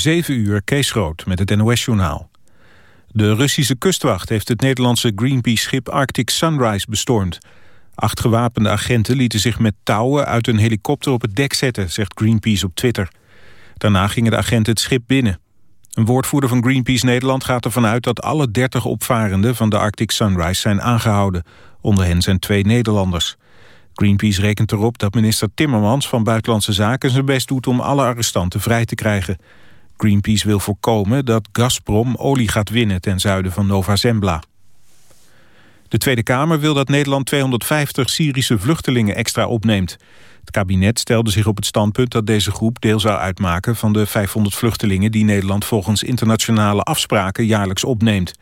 7 uur, Kees Groot met het NOS-journaal. De Russische kustwacht heeft het Nederlandse Greenpeace-schip Arctic Sunrise bestormd. Acht gewapende agenten lieten zich met touwen uit een helikopter op het dek zetten, zegt Greenpeace op Twitter. Daarna gingen de agenten het schip binnen. Een woordvoerder van Greenpeace Nederland gaat ervan uit dat alle 30 opvarenden van de Arctic Sunrise zijn aangehouden. Onder hen zijn twee Nederlanders. Greenpeace rekent erop dat minister Timmermans van Buitenlandse Zaken zijn best doet om alle arrestanten vrij te krijgen. Greenpeace wil voorkomen dat Gazprom olie gaat winnen ten zuiden van Nova Zembla. De Tweede Kamer wil dat Nederland 250 Syrische vluchtelingen extra opneemt. Het kabinet stelde zich op het standpunt dat deze groep deel zou uitmaken van de 500 vluchtelingen die Nederland volgens internationale afspraken jaarlijks opneemt.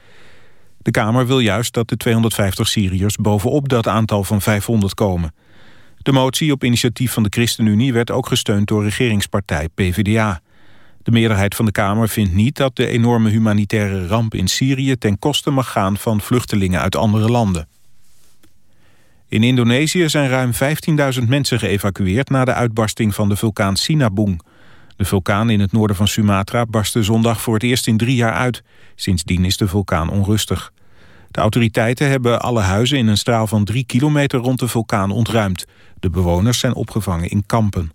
De Kamer wil juist dat de 250 Syriërs bovenop dat aantal van 500 komen. De motie op initiatief van de ChristenUnie werd ook gesteund door regeringspartij PvdA. De meerderheid van de Kamer vindt niet dat de enorme humanitaire ramp in Syrië ten koste mag gaan van vluchtelingen uit andere landen. In Indonesië zijn ruim 15.000 mensen geëvacueerd na de uitbarsting van de vulkaan Sinabung. De vulkaan in het noorden van Sumatra barstte zondag voor het eerst in drie jaar uit. Sindsdien is de vulkaan onrustig. De autoriteiten hebben alle huizen in een straal van drie kilometer rond de vulkaan ontruimd. De bewoners zijn opgevangen in kampen.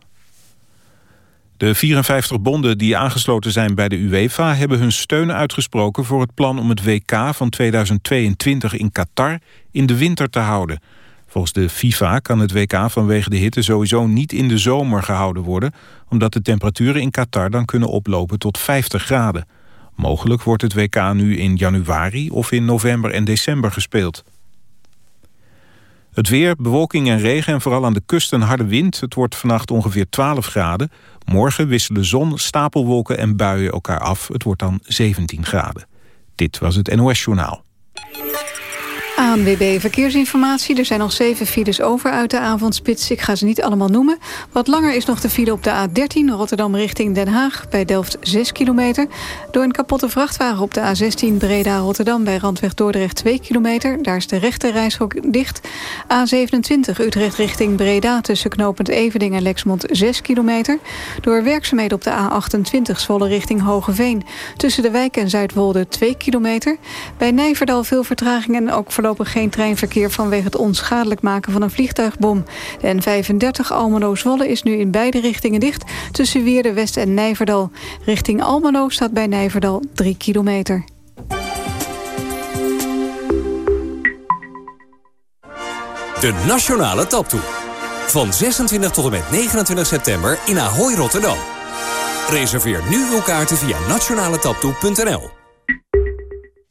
De 54 bonden die aangesloten zijn bij de UEFA... hebben hun steun uitgesproken voor het plan om het WK van 2022 in Qatar in de winter te houden. Volgens de FIFA kan het WK vanwege de hitte sowieso niet in de zomer gehouden worden... omdat de temperaturen in Qatar dan kunnen oplopen tot 50 graden. Mogelijk wordt het WK nu in januari of in november en december gespeeld. Het weer, bewolking en regen en vooral aan de kust een harde wind. Het wordt vannacht ongeveer 12 graden. Morgen wisselen zon, stapelwolken en buien elkaar af. Het wordt dan 17 graden. Dit was het NOS Journaal. ANWB Verkeersinformatie. Er zijn nog zeven files over uit de avondspits. Ik ga ze niet allemaal noemen. Wat langer is nog de file op de A13 Rotterdam richting Den Haag... bij Delft 6 kilometer. Door een kapotte vrachtwagen op de A16 Breda-Rotterdam... bij Randweg Dordrecht 2 kilometer. Daar is de rechte reishok dicht. A27 Utrecht richting Breda tussen knooppunt Evening en Lexmond 6 kilometer. Door werkzaamheden op de A28 Zwolle richting Hogeveen... tussen de wijk en Zuidwolde 2 kilometer. Bij Nijverdal veel vertraging en ook geen treinverkeer vanwege het onschadelijk maken van een vliegtuigbom. De N35 Almelo-Zwolle is nu in beide richtingen dicht tussen Wierde West en Nijverdal. Richting Almelo staat bij Nijverdal 3 kilometer. De Nationale Taptoe. Van 26 tot en met 29 september in Ahoy Rotterdam. Reserveer nu uw kaarten via nationaletaptoe.nl.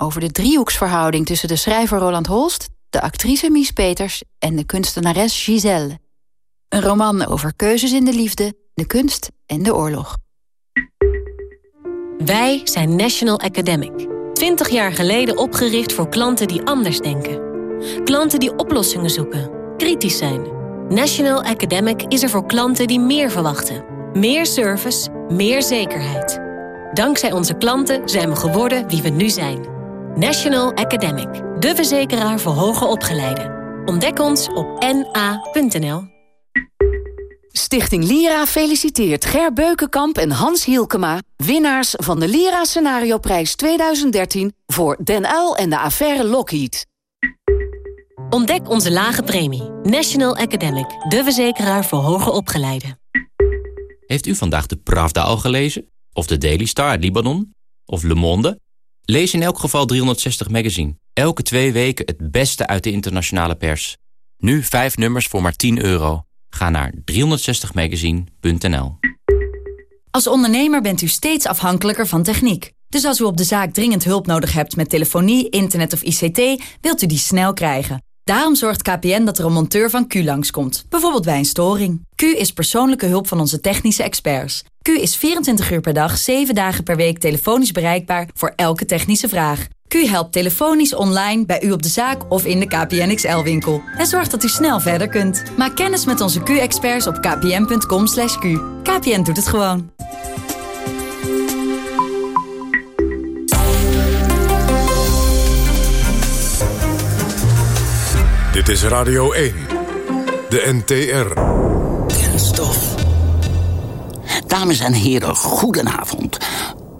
over de driehoeksverhouding tussen de schrijver Roland Holst... de actrice Mies Peters en de kunstenares Giselle. Een roman over keuzes in de liefde, de kunst en de oorlog. Wij zijn National Academic. Twintig jaar geleden opgericht voor klanten die anders denken. Klanten die oplossingen zoeken, kritisch zijn. National Academic is er voor klanten die meer verwachten. Meer service, meer zekerheid. Dankzij onze klanten zijn we geworden wie we nu zijn. National Academic, de verzekeraar voor hoger opgeleiden. Ontdek ons op na.nl. Stichting Lira feliciteert Ger Beukenkamp en Hans Hielkema... winnaars van de Lira Scenario Prijs 2013 voor Den Uil en de affaire Lockheed. Ontdek onze lage premie. National Academic, de verzekeraar voor hoger opgeleiden. Heeft u vandaag de Pravda al gelezen? Of de Daily Star uit Libanon? Of Le Monde? Lees in elk geval 360 Magazine. Elke twee weken het beste uit de internationale pers. Nu vijf nummers voor maar 10 euro. Ga naar 360magazine.nl Als ondernemer bent u steeds afhankelijker van techniek. Dus als u op de zaak dringend hulp nodig hebt met telefonie, internet of ICT... wilt u die snel krijgen. Daarom zorgt KPN dat er een monteur van Q langskomt. Bijvoorbeeld bij een storing. Q is persoonlijke hulp van onze technische experts. Q is 24 uur per dag, 7 dagen per week telefonisch bereikbaar voor elke technische vraag. Q helpt telefonisch online bij u op de zaak of in de KPN XL-winkel. En zorgt dat u snel verder kunt. Maak kennis met onze Q-experts op kpn.com. /q. KPN doet het gewoon. Dit is Radio 1. De NTR. Kenstof. Dames en heren, goedenavond.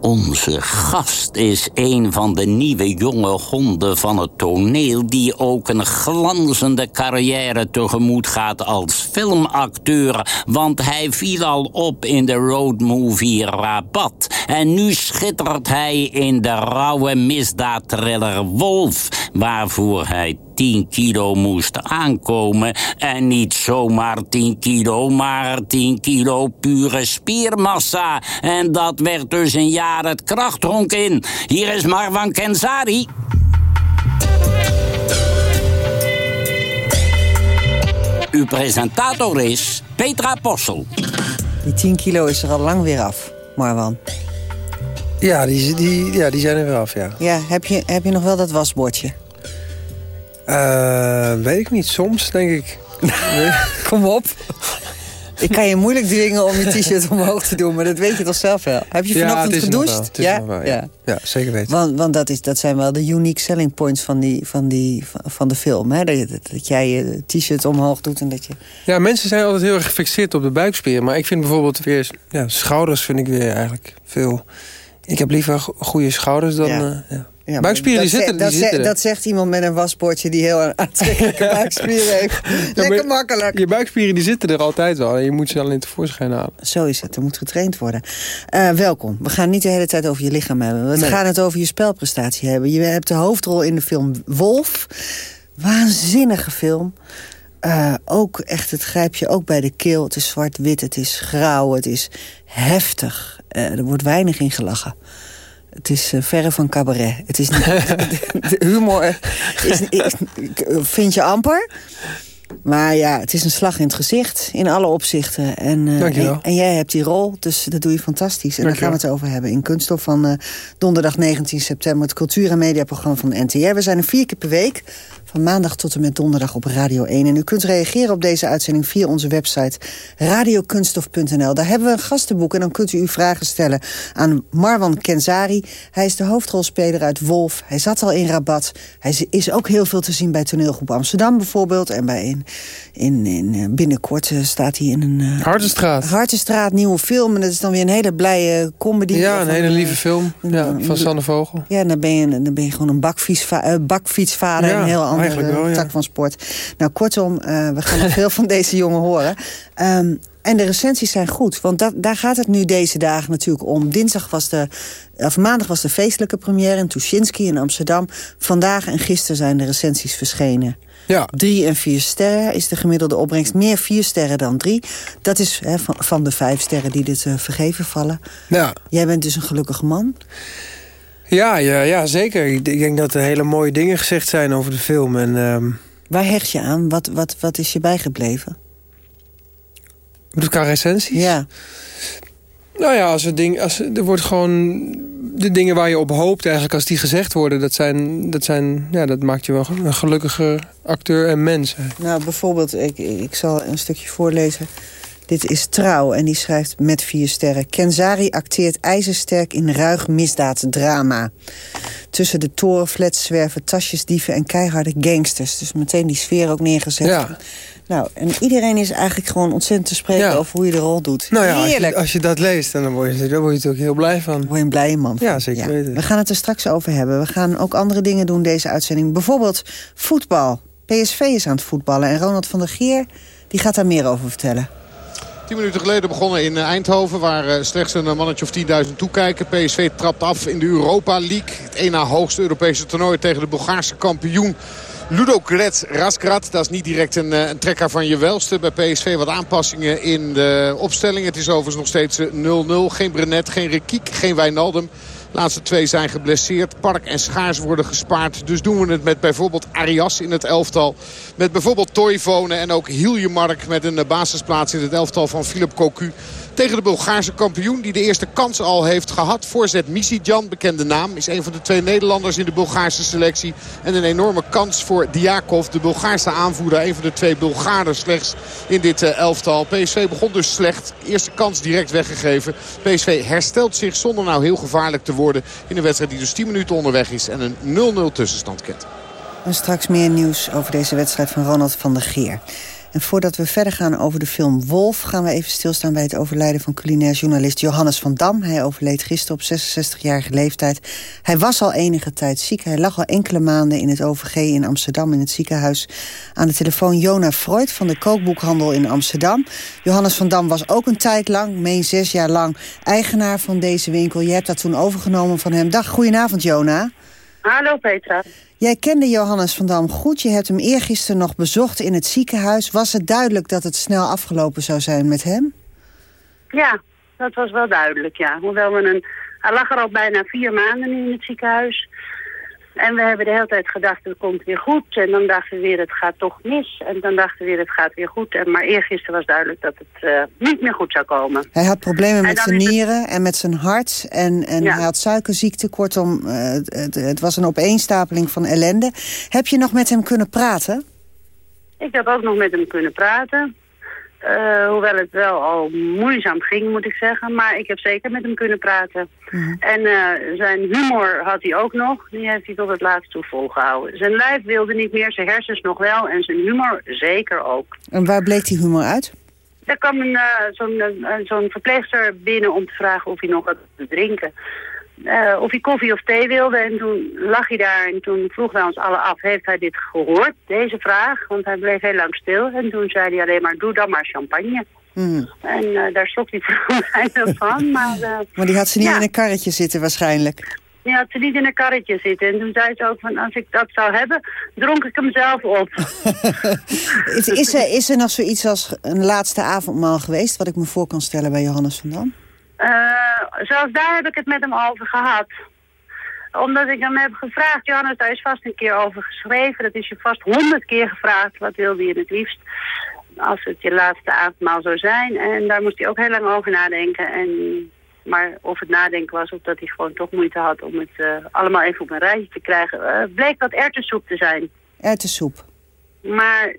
Onze gast is een van de nieuwe jonge honden van het toneel... die ook een glanzende carrière tegemoet gaat als filmacteur... want hij viel al op in de roadmovie Rabat. En nu schittert hij in de rauwe misdaadthriller Wolf... waarvoor hij 10 kilo moest aankomen. En niet zomaar 10 kilo, maar 10 kilo pure spiermassa. En dat werd dus een jaar het krachthonk in. Hier is Marwan Kenzari. Uw presentator is Petra Possel. Die 10 kilo is er al lang weer af, Marwan. Ja, die, die, ja, die zijn er weer af, ja. Ja, heb je, heb je nog wel dat wasbordje? Uh, weet ik niet, soms denk ik. Kom op. Ik kan je moeilijk dwingen om je t-shirt omhoog te doen, maar dat weet je toch zelf wel. Heb je vanochtend ja, gedoucht? ja? Wel, ja? ja? zeker weten. Want, want dat, is, dat zijn wel de unique selling points van, die, van, die, van de film. Hè? Dat, dat jij je t-shirt omhoog doet en dat je... Ja, mensen zijn altijd heel erg gefixeerd op de buikspieren. Maar ik vind bijvoorbeeld weer... Ja, schouders vind ik weer eigenlijk veel... Ik heb liever goede schouders dan... Ja. Uh, ja. buikspieren die zitten, dat, die zitten dat zegt iemand met een wasbordje die heel aantrekkelijke buikspieren heeft. Lekker makkelijk. Je buikspieren die zitten er altijd wel. En je moet ze alleen tevoorschijn halen. Zo is het. Er moet getraind worden. Uh, welkom. We gaan niet de hele tijd over je lichaam hebben. We nee. gaan het over je spelprestatie hebben. Je hebt de hoofdrol in de film Wolf. Waanzinnige film. Uh, ook echt, het grijp je ook bij de keel. Het is zwart-wit, het is grauw, het is heftig. Uh, er wordt weinig in gelachen. Het is uh, verre van cabaret. Het is niet, de humor is, is, vind je amper. Maar ja, het is een slag in het gezicht. In alle opzichten. En, uh, en, en, jij hebt die rol, dus dat doe je fantastisch. En daar gaan we het over hebben. In Kunststof van uh, donderdag 19 september. Het cultuur- en mediaprogramma van de NTR. We zijn er vier keer per week. Van maandag tot en met donderdag op Radio 1. En u kunt reageren op deze uitzending via onze website radiokunststof.nl. Daar hebben we een gastenboek en dan kunt u uw vragen stellen aan Marwan Kenzari. Hij is de hoofdrolspeler uit Wolf. Hij zat al in Rabat. Hij is ook heel veel te zien bij toneelgroep Amsterdam bijvoorbeeld. En bij in, in, in, binnenkort staat hij in een... Uh, Hartenstraat. Hartenstraat, nieuwe film. En dat is dan weer een hele blije comedy. Ja, een hele lieve film ja, van Sanne Vogel. Ja, dan ben je, dan ben je gewoon een bakfietsva bakfietsvader. Ja, een heel ander wel, ja. tak van sport. Nou, kortom, we gaan nog veel van deze jongen horen. Um, en de recensies zijn goed, want dat, daar gaat het nu deze dagen natuurlijk om. Dinsdag was de, of maandag was de feestelijke première in Tuschinski in Amsterdam. Vandaag en gisteren zijn de recensies verschenen. Ja. Drie en vier sterren is de gemiddelde opbrengst. Meer vier sterren dan drie. Dat is hè, van, van de vijf sterren die dit uh, vergeven vallen. Ja. Jij bent dus een gelukkig man. Ja, ja, ja, zeker. Ik denk dat er hele mooie dingen gezegd zijn over de film. En, um... Waar hecht je aan? Wat, wat, wat is je bijgebleven? Met elkaar recensies? Ja. Nou ja, als er, ding, als, er wordt gewoon... De dingen waar je op hoopt eigenlijk, als die gezegd worden... dat, zijn, dat, zijn, ja, dat maakt je wel een gelukkige acteur en mens. Nou, bijvoorbeeld, ik, ik zal een stukje voorlezen... Dit is Trouw en die schrijft met vier sterren. Kenzari acteert ijzersterk in ruig misdaaddrama. Tussen de torenflats zwerven tasjesdieven en keiharde gangsters. Dus meteen die sfeer ook neergezet. Ja. Nou, en iedereen is eigenlijk gewoon ontzettend te spreken ja. over hoe je de rol doet. Nou ja, Heerlijk. Als je, als je dat leest, dan word je, dan word je natuurlijk heel blij van. Word je een blije man van. Ja, zeker ja. weten. We gaan het er straks over hebben. We gaan ook andere dingen doen deze uitzending. Bijvoorbeeld voetbal. PSV is aan het voetballen en Ronald van der Geer die gaat daar meer over vertellen. Tien minuten geleden begonnen in Eindhoven... waar slechts een mannetje of 10.000 toekijken. PSV trapt af in de Europa League. Het één na hoogste Europese toernooi tegen de Bulgaarse kampioen... Ludo Gret Rasgrad, dat is niet direct een, een, trekker van je welste. Bij PSV wat aanpassingen in de opstelling. Het is overigens nog steeds 0-0. Geen Brenet, geen Rekiek, geen Wijnaldum. Laatste twee zijn geblesseerd. Park en Schaars worden gespaard. Dus doen we het met bijvoorbeeld Arias in het elftal. Met bijvoorbeeld Toivonen en ook Hiljemark met een basisplaats in het elftal van Philip Cocu. Tegen de Bulgaarse kampioen die de eerste kans al heeft gehad. Voorzet Jan, bekende naam. Is een van de twee Nederlanders in de Bulgaarse selectie. En een enorme kans voor Diakov, de Bulgaarse aanvoerder. Een van de twee Bulgaren slechts in dit eh, elftal. PSV begon dus slecht. Eerste kans direct weggegeven. PSV herstelt zich zonder nou heel gevaarlijk te worden. In een wedstrijd die dus 10 minuten onderweg is. En een 0-0 tussenstand kent. En straks meer nieuws over deze wedstrijd van Ronald van der Geer. En voordat we verder gaan over de film Wolf... gaan we even stilstaan bij het overlijden van culinair journalist Johannes van Dam. Hij overleed gisteren op 66-jarige leeftijd. Hij was al enige tijd ziek. Hij lag al enkele maanden in het OVG in Amsterdam in het ziekenhuis. Aan de telefoon Jona Freud van de kookboekhandel in Amsterdam. Johannes van Dam was ook een tijd lang, meen zes jaar lang... eigenaar van deze winkel. Je hebt dat toen overgenomen van hem. Dag, goedenavond Jona. Hallo Petra. Jij kende Johannes van Dam goed. Je hebt hem eergisteren nog bezocht in het ziekenhuis. Was het duidelijk dat het snel afgelopen zou zijn met hem? Ja, dat was wel duidelijk, ja. Hoewel we een... Hij lag er al bijna vier maanden in het ziekenhuis. En we hebben de hele tijd gedacht, het komt weer goed. En dan dachten we weer, het gaat toch mis. En dan dachten we weer, het gaat weer goed. En, maar eergisteren was duidelijk dat het uh, niet meer goed zou komen. Hij had problemen met zijn nieren en met zijn hart. En, en hij had suikerziekte. Kortom, uh, het, het, was een opeenstapeling van ellende. Heb je nog met hem kunnen praten? Ik heb ook nog met hem kunnen praten. Uh, hoewel het wel al moeizaam ging, moet ik zeggen. Maar ik heb zeker met hem kunnen praten. Mhm. En uh, zijn humor had hij ook nog. Die heeft hij tot het laatste toe volgehouden. Zijn lijf wilde niet meer, zijn hersens nog wel. En zijn humor zeker ook. En waar bleek die humor uit? Er kwam zo'n zo'n verpleegster binnen om te vragen of hij nog wat te drinken. Uh, of hij koffie of thee wilde. En toen lag hij daar en toen vroegen wij ons alle af, heeft hij dit gehoord, deze vraag? Want hij bleef heel lang stil. En toen zei hij alleen maar, doe dan maar champagne. Mm. En uh, daar schrok hij vrouw van. Maar, uh, maar die had ze niet in een karretje zitten waarschijnlijk. Die had ze niet in een karretje zitten. En toen zei ze ook van, als ik dat zou hebben, dronk ik hem zelf op. is, is, er, is er nog zoiets als een laatste avondmaal geweest... wat ik me voor kan stellen bij Johannes van Dam? Uh, zelfs daar heb ik het met hem over gehad. Omdat ik hem heb gevraagd, Johannes, daar is vast een keer over geschreven. Dat is je vast honderd keer gevraagd. Wat wilde je het liefst? Als het je laatste avondmaal zou zijn. En daar moest hij ook heel lang over nadenken. En, maar of het nadenken was of dat hij gewoon toch moeite had om het uh, allemaal even op een rijtje te krijgen. Uh, bleek dat erwtensoep te zijn. Erwtensoep. Maar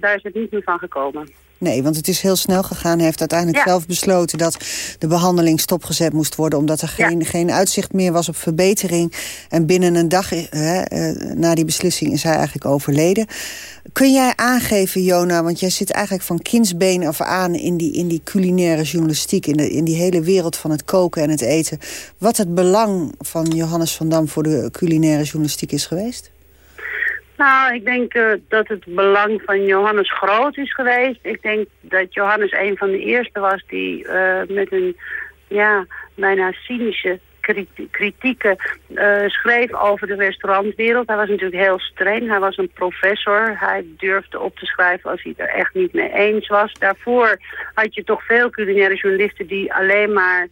daar is het niet meer van gekomen. Nee, want het is heel snel gegaan. Hij heeft uiteindelijk zelf besloten dat de behandeling stopgezet moest worden... omdat er geen, geen uitzicht meer was op verbetering. En binnen een dag hè, uh, na die beslissing is hij eigenlijk overleden. Kun jij aangeven, Jona, want jij zit eigenlijk van kindsbeen af aan... in die, in die culinaire journalistiek, in, de, in die hele wereld van het koken en het eten... wat het belang van Johannes van Dam voor de culinaire journalistiek is geweest? Nou, ik denk uh, dat het belang van Johannes groot is geweest. Ik denk dat Johannes een van de eerste was die uh, met een ja, bijna cynische kritieken uh, schreef over de restaurantwereld. Hij was natuurlijk heel streng. Hij was een professor. Hij durfde op te schrijven als hij er echt niet mee eens was. Daarvoor had je toch veel culinaire journalisten die alleen maar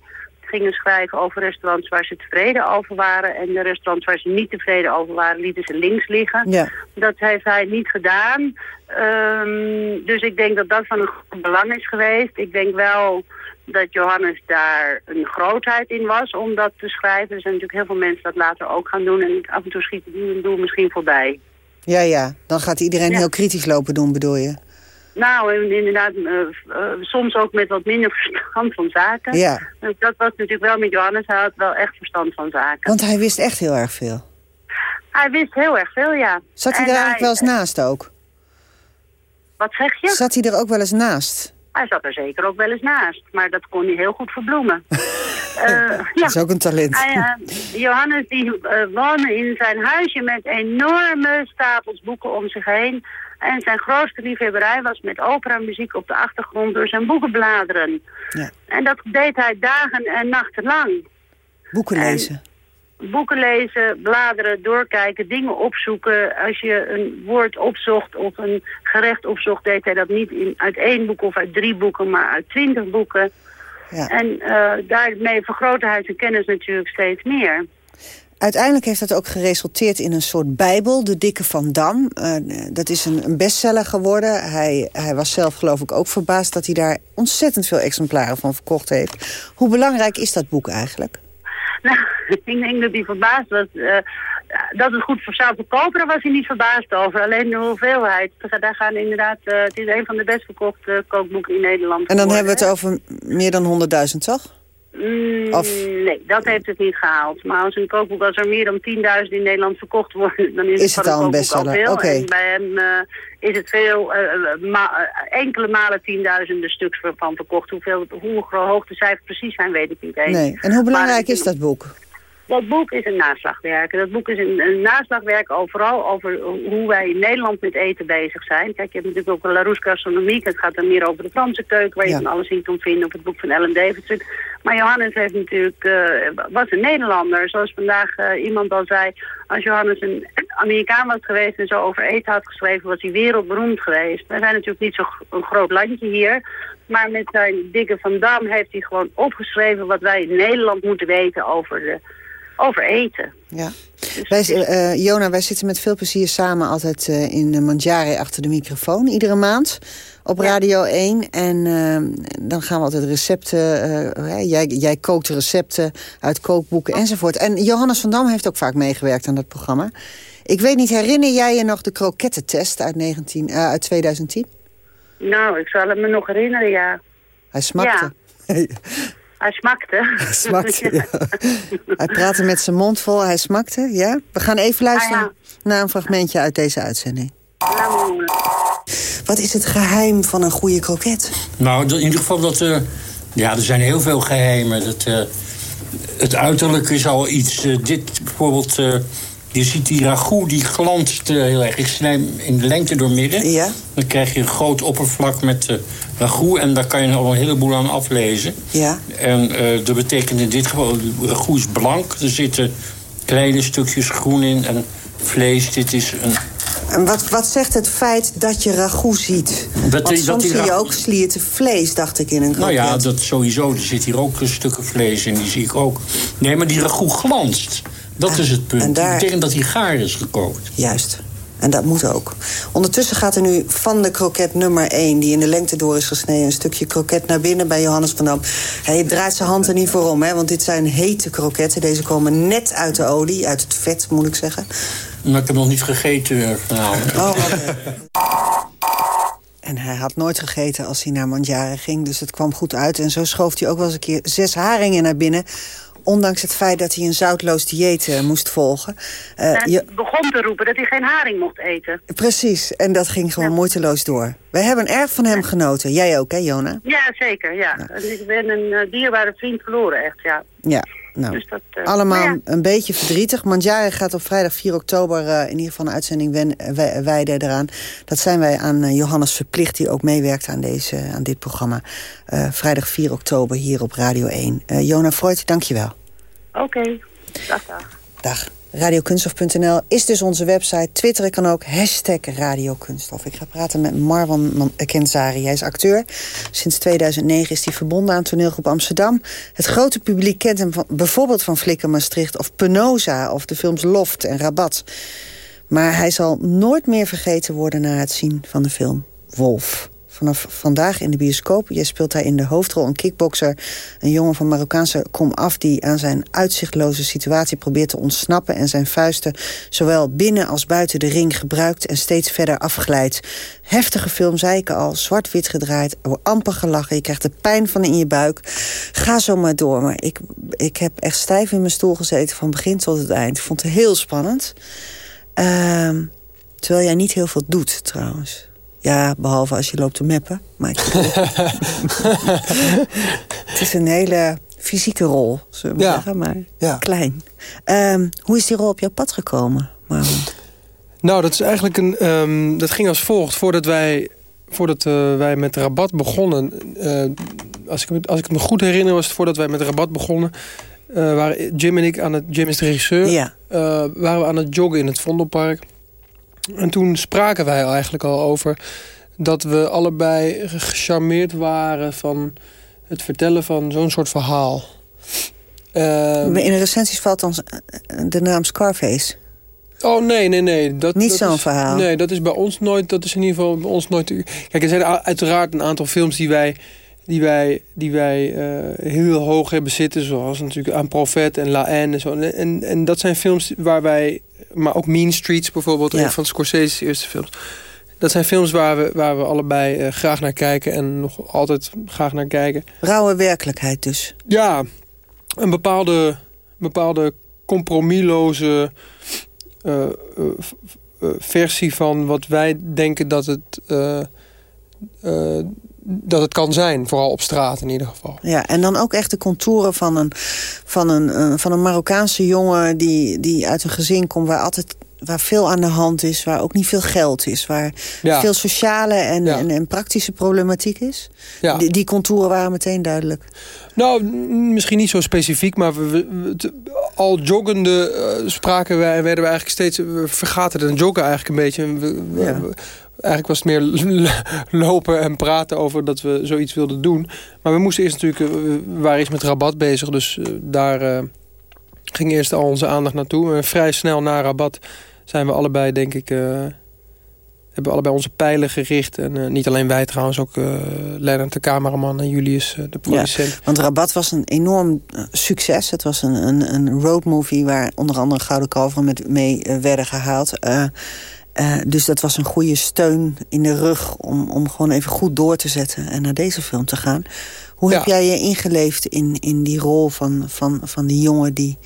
gingen schrijven over restaurants waar ze tevreden over waren. En de restaurants waar ze niet tevreden over waren, lieten ze links liggen. Ja. Dat heeft hij niet gedaan. Um, dus ik denk dat dat van een belang is geweest. Ik denk wel dat Johannes daar een grootheid in was om dat te schrijven. Er zijn natuurlijk heel veel mensen dat later ook gaan doen. En af en toe schiet die doel misschien voorbij. Ja, ja. Dan gaat iedereen heel kritisch lopen doen, bedoel je? Nou, inderdaad, uh, uh, soms ook met wat minder verstand van zaken. Ja. Dus dat was natuurlijk wel met Johannes, hij had wel echt verstand van zaken. Want hij wist echt heel erg veel. Hij wist heel erg veel, ja. Zat hij en er eigenlijk wel eens naast ook? Wat zeg je? Zat hij er ook wel eens naast? Hij zat er zeker ook wel eens naast, maar dat kon hij heel goed verbloemen. uh, ja. Dat is ook een talent. Hij, Johannes die woonde in zijn huisje met enorme stapels boeken om zich heen. En zijn grootste liefhebberij was met operamuziek op de achtergrond door zijn boeken bladeren. Ja. En dat deed hij dagen en nachten lang. Boeken lezen? En boeken lezen, bladeren, doorkijken, dingen opzoeken. Als je een woord opzocht of een gerecht opzocht, deed hij dat niet in, uit één boek of uit drie boeken, maar uit twintig boeken. Ja. En uh, daarmee vergrootte hij zijn kennis natuurlijk steeds meer. Uiteindelijk heeft dat ook geresulteerd in een soort bijbel, De Dikke van Dam. Uh, dat is een, een, bestseller geworden. Hij, hij was zelf geloof ik ook verbaasd dat hij daar ontzettend veel exemplaren van verkocht heeft. Hoe belangrijk is dat boek eigenlijk? Nou, ik denk dat hij verbaasd was. Uh, dat het goed voor zou verkopen, daar was hij niet verbaasd over. Alleen de hoeveelheid. Daar gaan inderdaad, uh, het is een van de best verkochte kookboeken in Nederland. En dan hebben we het over meer dan 100.000, toch? Mm, Nee, dat heeft het niet gehaald. Maar als een kookboek, als er meer dan 10.000 in Nederland verkocht worden, dan is, is het, al een bestseller. Oké. En bij hem uh, is het veel, uh, ma enkele malen tienduizenden stuks van verkocht. Hoeveel, hoe hoog de cijfers precies zijn, weet ik niet eens. Nee. En hoe belangrijk is dat boek? Dat boek is een naslagwerk. Dat boek is een, een naslagwerk overal over hoe wij in Nederland met eten bezig zijn. Kijk, je hebt natuurlijk ook Larousse Gastronomie. Het gaat dan meer over de Franse keuken, waar je van alles in kunt vinden. Op het boek van Ellen Davidson. Maar Johannes heeft natuurlijk, uh, was een Nederlander. Zoals vandaag uh, iemand al zei. Als Johannes een Amerikaan was geweest en zo over eten had geschreven, was hij wereldberoemd geweest. We zijn natuurlijk niet zo'n groot landje hier. Maar met zijn dikke Van Dam heeft hij gewoon opgeschreven wat wij in Nederland moeten weten over de over eten. Ja. wij, uh, Jona, wij zitten met veel plezier samen altijd uh, in Mandjare achter de microfoon. Iedere maand op Radio 1. En uh, dan gaan we altijd recepten... jij, jij kookt recepten uit kookboeken enzovoort. En Johannes van Dam heeft ook vaak meegewerkt aan dat programma. Ik weet niet, herinner jij je nog de krokettentest uit, 19, uit 2010? Nou, ik zal het me nog herinneren, ja. Hij smakte. Ja. Hij smakte. Hij smakte, ja. Hij praatte met zijn mond vol, hij smakte, ja? We gaan even luisteren ah, ja. naar een fragmentje uit deze uitzending. Wat is het geheim van een goede kroket? Nou, in ieder geval dat... Uh, ja, er zijn heel veel geheimen. Dat, uh, het uiterlijke is al iets... Uh, dit bijvoorbeeld... je ziet die ragout, die glanst heel erg. Ik snij in de lengte door midden. Ja. Dan krijg je een groot oppervlak met ragout. En daar kan je al een heleboel aan aflezen. Ja. En uh, dat betekent in dit geval, ragout is blank. Er zitten kleine stukjes groen in en vlees. Dit is een... En wat, wat zegt het feit dat je ragout ziet? Dat, Want soms zie je ook slierten vlees, dacht ik, in een kroket. Nou ja, dat sowieso. Er zit hier ook een stukken vlees in, die zie ik ook. Nee, maar die ragout glanst. Dat is het punt. Daar... Betekent dat hij gaar is gekookt. Juist. En dat moet ook. Ondertussen gaat er nu van de kroket nummer 1... die in de lengte door is gesneden... een stukje kroket naar binnen bij Johannes van Dam. Hij draait zijn hand er niet voor om, hè, want dit zijn hete kroketten. Deze komen net uit de olie, uit het vet, moet ik zeggen. Maar ik heb nog niet gegeten vanavond. Oh, En hij had nooit gegeten als hij naar Mandjaren ging. Dus het kwam goed uit. En zo schoof hij ook wel eens een keer zes haringen naar binnen ondanks het feit dat hij een zoutloos dieet uh, moest volgen. Uh, je begon te roepen dat hij geen haring mocht eten. Precies, en dat ging gewoon moeiteloos door. Wij hebben erg van hem genoten. Jij ook, hè, Jona? Ja, zeker, ja. Ik ben een uh, dierbare vriend verloren, echt, ja. Ja, nou, dus dat, uh, allemaal een beetje verdrietig. Mandjaren gaat op vrijdag 4 oktober uh, in ieder geval een uitzending wijden eraan. Dat zijn wij aan uh, Johannes verplicht, die ook meewerkt aan, deze, aan dit programma. vrijdag 4 oktober hier op Radio 1. Jona Freud, dank je wel. Oké, okay. dag dag. Dag. Radiokunstof.nl is dus onze website. Twitteren kan ook, hashtag Radiokunstof. Ik ga praten met Marwan Kenzari. Hij is acteur. Sinds 2009 is hij verbonden aan toneelgroep Amsterdam. Het grote publiek kent hem van, bijvoorbeeld van Flikker Maastricht... of Penosa of de films Loft en Rabat. Maar hij zal nooit meer vergeten worden na het zien van de film Wolf vanaf vandaag in de bioscoop. Je speelt hij in de hoofdrol een kickbokser. Een jongen van Marokkaanse kom af die aan zijn uitzichtloze situatie probeert te ontsnappen... en zijn vuisten zowel binnen als buiten de ring gebruikt en steeds verder afglijdt. Heftige film, zei ik al, zwart-wit gedraaid, amper gelachen. Je krijgt de pijn van in je buik. Ga zo maar door. Maar ik, ik heb echt stijf in mijn stoel gezeten van begin tot het eind. Ik vond het heel spannend. Uh, terwijl jij niet heel veel doet, trouwens. Ja, behalve als je loopt te meppen. Maar het is een hele fysieke rol, zullen we zeggen, maar ja. klein. Um, hoe is die rol op jouw pad gekomen, Nou, dat is eigenlijk een. Um, dat ging als volgt. Voordat wij, voordat uh, wij met rabat begonnen. Uh, als, ik, als ik me goed herinner, was het voordat wij met rabat begonnen. Uh, waren Jim en ik aan het. Jim is de regisseur. Ja. waren we aan het joggen in het Vondelpark. En toen spraken wij eigenlijk al over dat we allebei gecharmeerd waren van het vertellen van zo'n soort verhaal. Ehm, In de recensies valt dan de naam Scarface. Oh, nee, nee, nee. Dat, Niet dat zo'n verhaal. Nee, dat is bij ons nooit... Dat is in ieder geval bij ons nooit... Kijk, er zijn uiteraard een aantal films die wij... Die wij, die wij eh, heel hoog hebben zitten. Zoals natuurlijk Aan Profet en La Haine en zo. En, en, en dat zijn films waar wij... Maar ook Mean Streets bijvoorbeeld. Ja. Een van Scorsese's eerste films. Dat zijn films waar we, waar we allebei eh, graag naar kijken. En nog altijd graag naar kijken. Rauwe werkelijkheid dus. Ja, een bepaalde, bepaalde compromisloze eh, eh, versie van wat wij denken dat het, dat het kan zijn. Vooral op straat in ieder geval. Ja, en dan ook echt de contouren van een, van een, eh, van een Marokkaanse jongen... Die, die uit een gezin komt waar, altijd, waar veel aan de hand is... waar ook niet veel geld is, waar Ja. veel sociale en, Ja. en, en praktische problematiek is. Ja. Die, die contouren waren meteen duidelijk. Nou, misschien niet zo specifiek, maar we, al joggende eh, spraken wij, werden we eigenlijk steeds... We vergaten het joggen eigenlijk een beetje. We- eigenlijk was het meer lopen en praten over dat we zoiets wilden doen. Maar we moesten eerst natuurlijk... eh, We waren eerst met Rabat bezig, dus eh, daar eh, ging eerst al onze aandacht naartoe. En vrij snel na Rabat zijn we allebei, denk ik... eh, hebben allebei onze pijlen gericht. En niet alleen wij trouwens, ook Lennart de cameraman en Julius de producent. Want Rabat was een enorm succes. Het was een, een, een roadmovie waar onder andere Gouden Kalveren met mee werden gehaald. Eh, eh, dus dat was een goede steun in de rug om, om gewoon even goed door te zetten en naar deze film te gaan. Hoe heb jij je ingeleefd in, in die rol van, van, van die jongen die,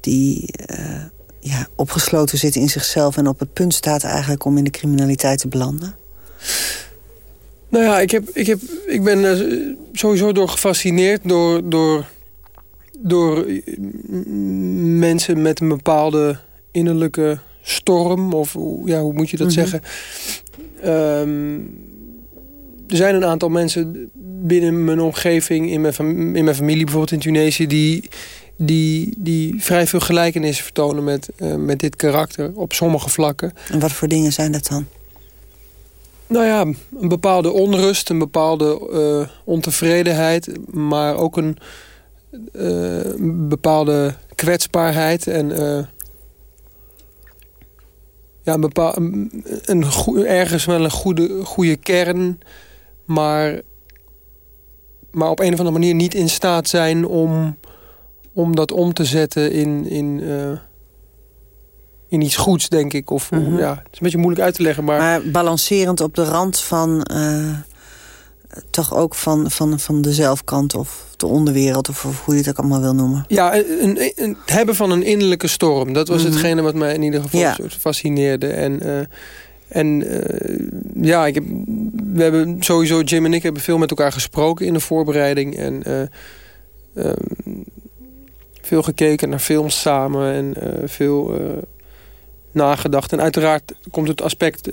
die eh, ja, opgesloten zit in zichzelf en op het punt staat eigenlijk om in de criminaliteit te belanden? Nou ja, ik, heb, ik, heb, ik ben er sowieso door gefascineerd door, door, door eh, m- mensen met een bepaalde innerlijke storm. Of hoe- ja, hoe moet je dat Mhm. zeggen? Ehm, er zijn een aantal mensen binnen mijn omgeving, in mijn, in mijn familie bijvoorbeeld in Tunesië... die, die, die vrij veel gelijkenissen vertonen met, eh, met dit karakter op sommige vlakken. En wat voor dingen zijn dat dan? Nou ja, een bepaalde onrust, een bepaalde eh, ontevredenheid... maar ook een eh, een bepaalde kwetsbaarheid en... ja, een bepaal, een, een goe- ergens wel een goede, goede kern... maar, maar op een of andere manier niet in staat zijn om, om dat om te zetten in... in eh, in iets goeds, denk ik. Of, Mhm. ja, het is een beetje moeilijk uit te leggen, maar... Maar balancerend op de rand van... eh, toch ook van, van, van de zelfkant of de onderwereld... of hoe je het ook allemaal wil noemen. Ja, een, een- hebben van een innerlijke storm. Dat was Mhm. hetgene wat mij in ieder geval Ja. soort fascineerde. En, eh, en eh, ja, ik heb, we hebben sowieso, Jim en ik hebben veel met elkaar gesproken in de voorbereiding. En eh, ehm, veel gekeken naar films samen en veel nagedacht. En uiteraard komt het aspect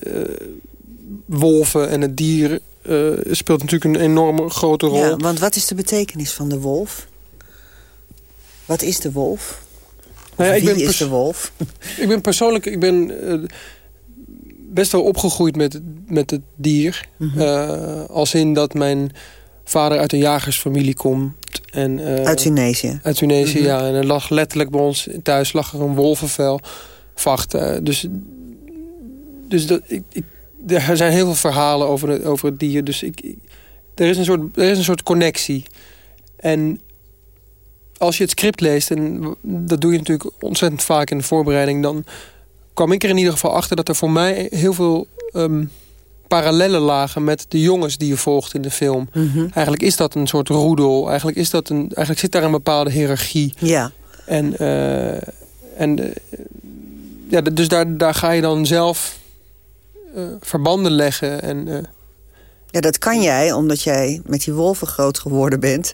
wolven en het dier... eh, speelt natuurlijk een enorme grote rol. Ja, want wat is de betekenis van de wolf? Wat is de wolf? Nou ja, ik ben is de wolf? Ik ben persoonlijk ik ben, eh, best wel opgegroeid met, met het dier. Mhm. Eh, als in dat mijn vader uit een jagersfamilie komt. En, Uit Tunesië? Uit Tunesië, Mhm. ja. En er lag letterlijk bij ons thuis lag er een wolvenvel. Vacht. dus dus dat, ik, ik, er zijn heel veel verhalen over het, over het dier. Dus ik, er, is een soort, er is een soort connectie. En als je het script leest, en dat doe je natuurlijk ontzettend vaak in de voorbereiding... dan kwam ik er in ieder geval achter dat er voor mij heel veel ehm, parallellen lagen... met de jongens die je volgt in de film. Mhm. Eigenlijk is dat een soort roedel. Eigenlijk, is dat een, eigenlijk zit daar een bepaalde hiërarchie. Ja. En, eh, en eh, ja, dus daar, daar ga je dan zelf verbanden leggen. En, eh, Ja, dat kan jij, omdat jij met die wolven groot geworden bent.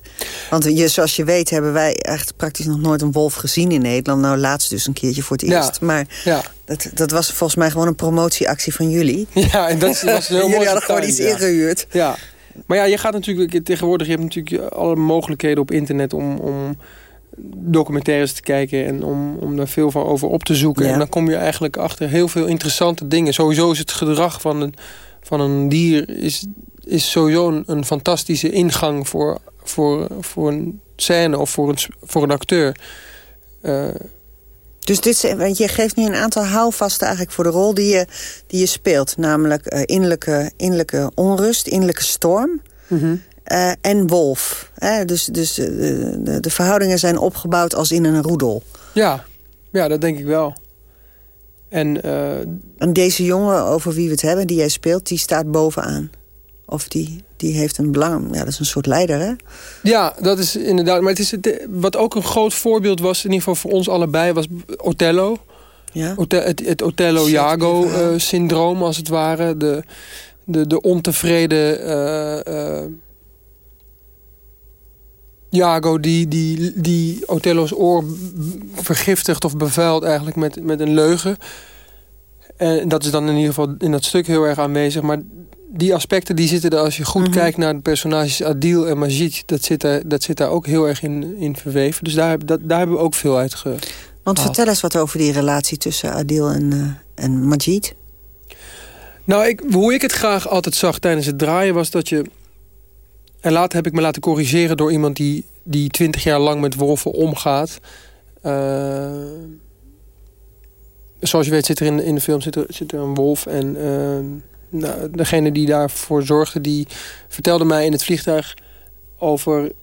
Want je, zoals je weet hebben wij echt praktisch nog nooit een wolf gezien in Nederland. Nou, laatst dus een keertje voor het Ja. eerst. Maar ja. dat, dat was volgens mij gewoon een promotieactie van jullie. ja, en dat was heel mooi. Jullie hadden gewoon iets ja. ingehuurd. Ja, maar ja, je gaat natuurlijk tegenwoordig, je hebt natuurlijk alle mogelijkheden op internet om, om documentaires te kijken en om, om daar veel van over op te zoeken. Ja. En dan kom je eigenlijk achter heel veel interessante dingen. Sowieso is het gedrag van een, van een dier is, is sowieso een, een fantastische ingang voor, voor, voor een scène of voor een, voor een acteur. Uh, dus dit, want je geeft nu een aantal houvasten eigenlijk voor de rol die je, die je speelt. Namelijk uh, innerlijke, innerlijke onrust, innerlijke storm uh, en wolf. dus dus de, de, verhoudingen zijn opgebouwd als in een roedel. Ja, ja dat denk ik wel. En, en deze jongen over wie we het hebben, die jij speelt, die staat bovenaan. Of die, die heeft een belang. Ja, dat is een soort leider, hè? Ja, dat is inderdaad. Maar het is het, wat ook een groot voorbeeld was, in ieder geval voor ons allebei, was Othello. Ja. het, het Othello-Jago-syndroom, als het ware. De, de, de ontevreden uh, uh, Jago die, die, die Othello's oor vergiftigt of bevuilt eigenlijk met, met een leugen. En dat is dan in ieder geval in dat stuk heel erg aanwezig. Maar die aspecten die zitten er, als je goed mhm. kijkt naar de personages Adil en Majid... dat zit, er, dat zit daar ook heel erg in, in verweven. Dus daar, dat, daar hebben we ook veel uit ge... Want vertel eens wat over die relatie tussen Adil en, uh, en Majid. Nou, ik, hoe ik het graag altijd zag tijdens het draaien was dat je... En later heb ik me laten corrigeren door iemand die, die twintig jaar lang met wolven omgaat. Uh, zoals je weet zit er in, in de film zit er, zit er een wolf en... Uh, nou, degene die daarvoor zorgde, die vertelde mij in het vliegtuig over het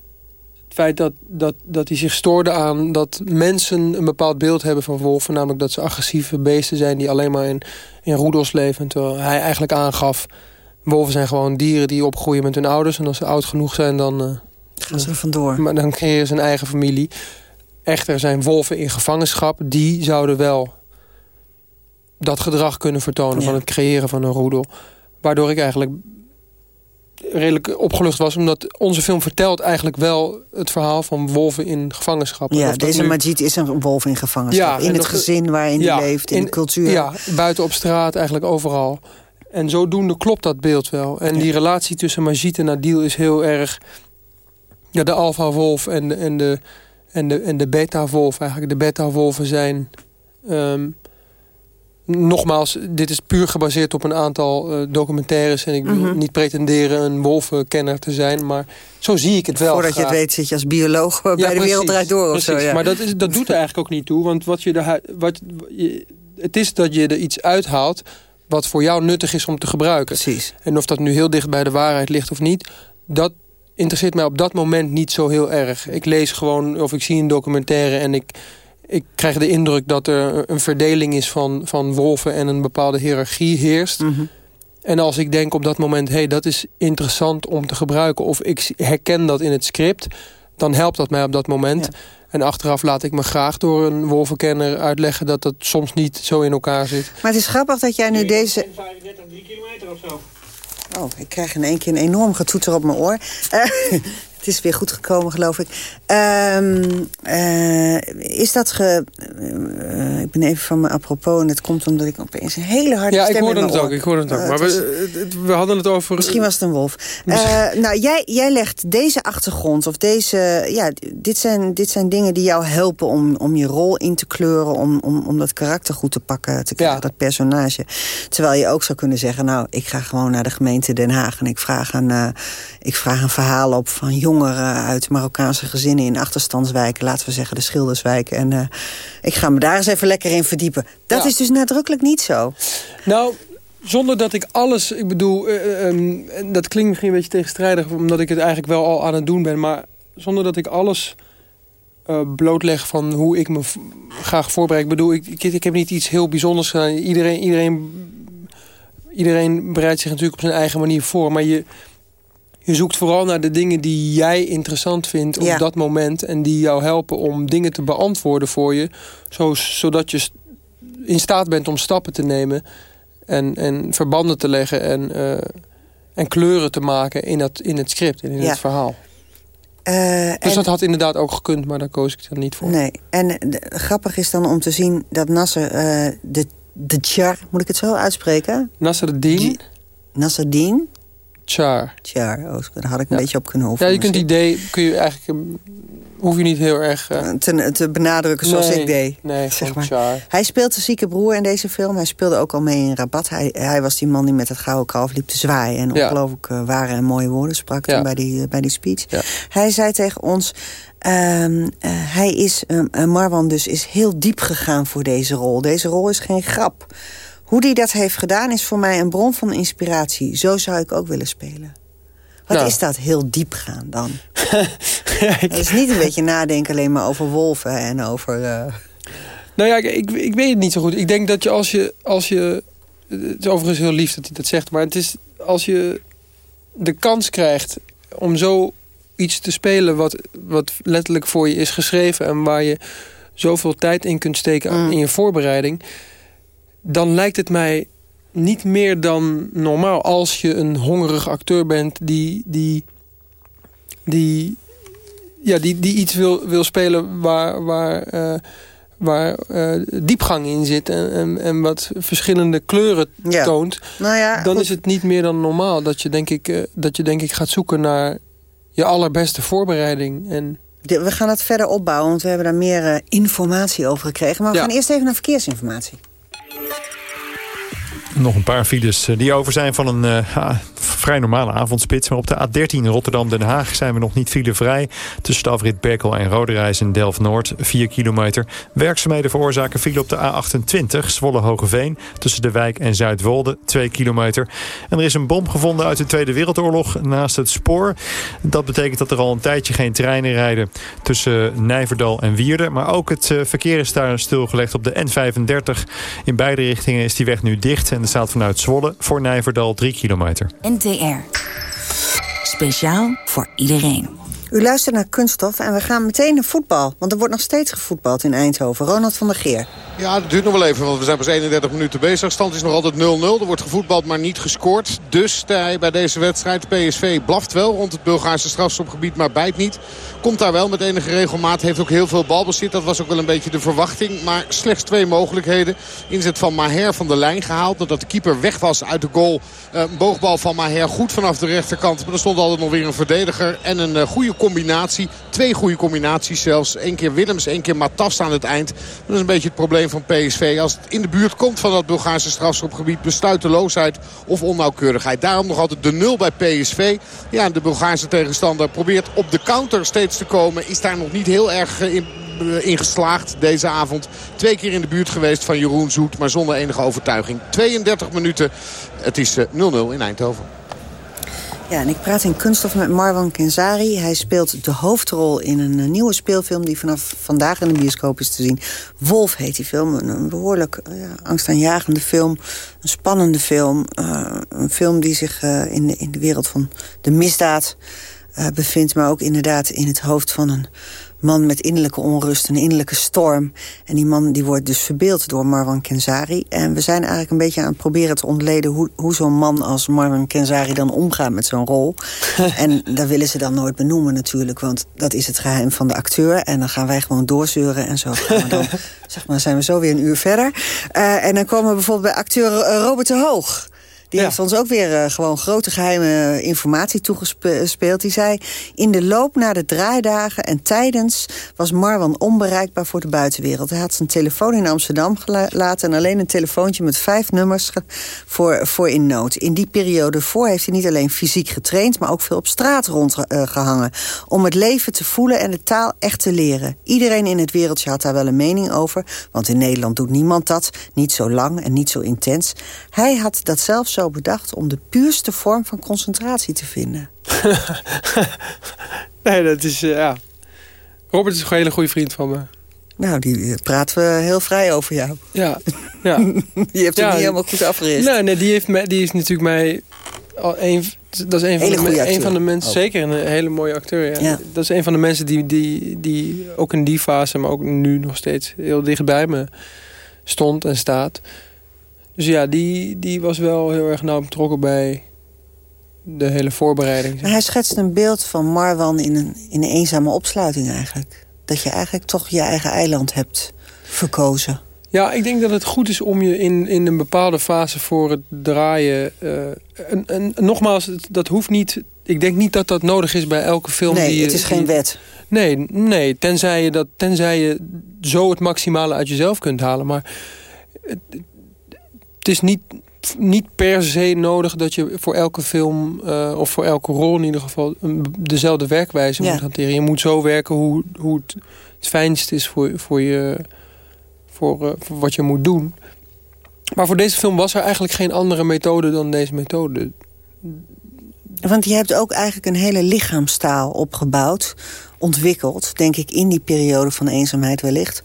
feit dat, dat, dat hij zich stoorde aan dat mensen een bepaald beeld hebben van wolven. Namelijk dat ze agressieve beesten zijn die alleen maar in, in roedels leven. Terwijl hij eigenlijk aangaf, wolven zijn gewoon dieren die opgroeien met hun ouders. En als ze oud genoeg zijn, dan... Uh, Gaan ze er vandoor. Maar dan creëren ze een eigen familie. Echter zijn wolven in gevangenschap. Die zouden wel dat gedrag kunnen vertonen van het creëren van een roedel. Waardoor ik eigenlijk redelijk opgelucht was. Omdat onze film vertelt eigenlijk wel het verhaal van wolven in gevangenschap. Ja, deze nu... Majid is een wolf in gevangenschap. Ja, in het gezin waarin hij leeft, in, de cultuur. Ja, buiten op straat, eigenlijk overal. En zodoende klopt dat beeld wel. En die relatie tussen Majid en Adil is heel erg... Ja, de alfa-wolf en de, en de, en de, en de beta-wolf eigenlijk. De beta-wolven zijn... Ehm, nogmaals, dit is puur gebaseerd op een aantal uh, documentaires. En ik wil mhm. niet pretenderen een wolvenkenner te zijn. Maar zo zie ik het wel. Voordat je het weet zit je als bioloog bij de wereld draait door. Precies, of zo, ja. Maar dat, is, dat doet er eigenlijk ook niet toe. Want wat je er, wat, je, het is dat je er iets uithaalt wat voor jou nuttig is om te gebruiken. Precies. En of dat nu heel dicht bij de waarheid ligt of niet... dat interesseert mij op dat moment niet zo heel erg. Ik lees gewoon of ik zie een documentaire en ik ik krijg de indruk dat er een verdeling is van, van wolven... en een bepaalde hiërarchie heerst. Mhm. En als ik denk op dat moment, hé, hey, dat is interessant om te gebruiken... of ik herken dat in het script, dan helpt dat mij op dat moment. En achteraf laat ik me graag door een wolvenkenner uitleggen... dat dat soms niet zo in elkaar zit. Maar het is grappig dat jij nu deze... 35, 3 kilometer of zo. Oh, ik krijg in één keer een enorm getoeter op mijn oor. Uh, Het is weer goed gekomen, geloof ik. Um, uh, is dat ge... Uh, ik ben even van me apropos en het komt omdat ik opeens een hele harde ja, stem Ja, ik hoorde het ook. Ik hoorde het ook. Uh, maar we, we, hadden het over... Misschien was het een wolf. nou, jij, jij legt deze achtergrond of deze... Ja, dit zijn, dit zijn dingen die jou helpen om, om je rol in te kleuren... om, om, om dat karakter goed te pakken, te krijgen, dat personage. Terwijl je ook zou kunnen zeggen... nou, ik ga gewoon naar de gemeente Den Haag... en ik vraag een, ik vraag een verhaal op van jongeren uit Marokkaanse gezinnen in achterstandswijken, laten we zeggen de Schilderswijken. En uh, ik ga me daar eens even lekker in verdiepen. Dat is dus nadrukkelijk niet zo. Nou, zonder dat ik alles, ik bedoel, uh, um, dat klinkt misschien een beetje tegenstrijdig, omdat ik het eigenlijk wel al aan het doen ben, maar zonder dat ik alles uh, blootleg van hoe ik me graag voorbereid. Ik bedoel, ik, ik, ik, heb niet iets heel bijzonders gedaan. Iedereen, iedereen, iedereen bereidt zich natuurlijk op zijn eigen manier voor, maar je je zoekt vooral naar de dingen die jij interessant vindt op dat moment... en die jou helpen om dingen te beantwoorden voor je... Zo, zodat je in staat bent om stappen te nemen... en, en verbanden te leggen en, uh, en kleuren te maken in, dat, in het script en in het verhaal. Uh, dus dat had inderdaad ook gekund, maar daar koos ik dan niet voor. Nee, en de, grappig is dan om te zien dat Nasser uh, de, de Tjar, moet ik het zo uitspreken? Nasser Dien. Nasser Dien Char. Char, oh, daar had ik een beetje op kunnen hoffen. Ja, je kunt die D kun je eigenlijk hoef je niet heel erg... Uh... Te, te, benadrukken zoals nee, ik deed. Nee, zeg maar. Char. Hij speelt de zieke broer in deze film. Hij speelde ook al mee in Rabat. Hij, hij was die man die met het gouden kalf liep te zwaaien. En ja. ongelooflijk uh, ware en mooie woorden sprak ja. bij, die, uh, bij die speech. Hij zei tegen ons... Uh, hij is, Marwan dus, is heel diep gegaan voor deze rol. Deze rol is geen grap. Hoe hij dat heeft gedaan is voor mij een bron van inspiratie. Zo zou ik ook willen spelen. Wat nou. is dat heel diep gaan dan? ja, ik... Het is niet een beetje nadenken alleen maar over wolven en over... Uh... Nou ja, ik, ik, ik, weet het niet zo goed. Ik denk dat je als je... Als je het is overigens heel lief dat hij dat zegt. Maar het is als je de kans krijgt om zo iets te spelen... wat, wat letterlijk voor je is geschreven... en waar je zoveel tijd in kunt steken mm. in je voorbereiding... dan lijkt het mij niet meer dan normaal als je een hongerig acteur bent die, die, die, ja, die, die iets wil, wil spelen waar, waar, uh, waar uh, diepgang in zit en, en, en, wat verschillende kleuren ja. toont, nou ja, dan goed. is het niet meer dan normaal dat je denk ik, uh, dat je, denk ik gaat zoeken naar je allerbeste voorbereiding. En we gaan het verder opbouwen, want we hebben daar meer informatie over gekregen. Maar we ja. gaan eerst even naar verkeersinformatie. Thank you. Nog een paar files die over zijn van een uh, vrij normale avondspits. Maar op de A13 Rotterdam-Den Haag zijn we nog niet filevrij. Tussen de afrit Berkel en Roderijs in Delft-Noord, 4 kilometer. Werkzaamheden veroorzaken file op de A28 Zwolle-Hogeveen. Tussen de wijk en Zuidwolde, 2 kilometer. En er is een bom gevonden uit de Tweede Wereldoorlog naast het spoor. Dat betekent dat er al een tijdje geen treinen rijden tussen Nijverdal en Wierden. Maar ook het uh, verkeer is daar stilgelegd op de N35. In beide richtingen is die weg nu dicht... er staat vanuit Zwolle voor Nijverdal 3 kilometer. NTR. Speciaal voor iedereen. U luistert naar Kunststof en we gaan meteen naar voetbal. Want er wordt nog steeds gevoetbald in Eindhoven. Ronald van der Geer. Ja, het duurt nog wel even, want we zijn pas 31 minuten bezig. Stand is nog altijd 0-0. Er wordt gevoetbald, maar niet gescoord. Dus bij deze wedstrijd, PSV blaft wel rond het Bulgaarse strafschopgebied, maar bijt niet. Komt daar wel met enige regelmaat. Heeft ook heel veel balbezit. Dat was ook wel een beetje de verwachting. Maar slechts twee mogelijkheden. Inzet van Maher van de lijn gehaald. Nadat de keeper weg was uit de goal. Een boogbal van Maher goed vanaf de rechterkant. Maar er stond altijd nog weer een verdediger. En een goede combinatie. Twee goede combinaties zelfs. Eén keer Willems, één keer Matas aan het eind. Dat is een beetje het probleem van PSV. Als het in de buurt komt van dat Bulgaarse strafschopgebied. Besluiteloosheid of onnauwkeurigheid. Daarom nog altijd de nul bij PSV. Ja, de Bulgaarse tegenstander probeert op de counter steeds te komen. Is daar nog niet heel erg in, in geslaagd deze avond. Twee keer in de buurt geweest van Jeroen Zoet. Maar zonder enige overtuiging. 32 minuten. Het is 0-0 in Eindhoven. Ja, en ik praat in Kunststof met Marwan Kenzari. Hij speelt de hoofdrol in een nieuwe speelfilm... die vanaf vandaag in de bioscoop is te zien. Wolf heet die film. Een behoorlijk ja, angstaanjagende film. Een spannende film. Uh, een film die zich in, de, in de wereld van de misdaad bevindt... maar ook inderdaad in het hoofd van een man met innerlijke onrust, een innerlijke storm. En die man die wordt dus verbeeld door Marwan Kenzari. En we zijn eigenlijk een beetje aan het proberen te ontleden... hoe, hoe zo'n man als Marwan Kenzari dan omgaat met zo'n rol. en dat willen ze dan nooit benoemen natuurlijk... want dat is het geheim van de acteur. En dan gaan wij gewoon doorzeuren en zo gaan we dan... zeg maar, zijn we zo weer een uur verder. Uh, en dan komen we bijvoorbeeld bij acteur Robert de Hoog... Die ja. heeft ons ook weer uh, gewoon grote geheime informatie toegespeeld. Die zei, in de loop naar de draaidagen en tijdens... was Marwan onbereikbaar voor de buitenwereld. Hij had zijn telefoon in Amsterdam gelaten... en alleen een telefoontje met vijf nummers voor, voor in nood. In die periode voor heeft hij niet alleen fysiek getraind... maar ook veel op straat rondgehangen. Uh, om het leven te voelen en de taal echt te leren. Iedereen in het wereldje had daar wel een mening over. Want in Nederland doet niemand dat. Niet zo lang en niet zo intens. Hij had dat zelf zo bedacht om de puurste vorm van concentratie te vinden. nee, dat is, uh, ja... Robert is een hele goede vriend van me. Nou, die praten we heel vrij over jou. Ja, ja. die heeft ja, hem niet helemaal goed afgerist. Nee, nee die, heeft mij, die is natuurlijk mij... Al een, dat is een van, de, een van de mensen, oh. zeker een hele mooie acteur. Ja. ja. Dat is een van de mensen die, die, die ook in die fase, maar ook nu nog steeds heel dichtbij me stond en staat. Dus ja, die, die was wel heel erg nauw betrokken bij de hele voorbereiding. Maar hij schetst een beeld van Marwan in een, in een eenzame opsluiting eigenlijk. Dat je eigenlijk toch je eigen eiland hebt verkozen. Ja, ik denk dat het goed is om je in, in een bepaalde fase voor het draaien... Uh, en, en, nogmaals, dat hoeft niet... Ik denk niet dat dat nodig is bij elke film. Nee, die je, het is geen wet. Nee, nee tenzij, je dat, tenzij je zo het maximale uit jezelf kunt halen. Maar het, het is niet, niet per se nodig dat je voor elke film... Uh, of voor elke rol in ieder geval dezelfde werkwijze Ja. moet hanteren. Je moet zo werken hoe, hoe het het fijnst is voor, voor, je, voor, eh, voor wat je moet doen. Maar voor deze film was er eigenlijk geen andere methode dan deze methode. Want je hebt ook eigenlijk een hele lichaamstaal opgebouwd, ontwikkeld, denk ik, in die periode van eenzaamheid wellicht.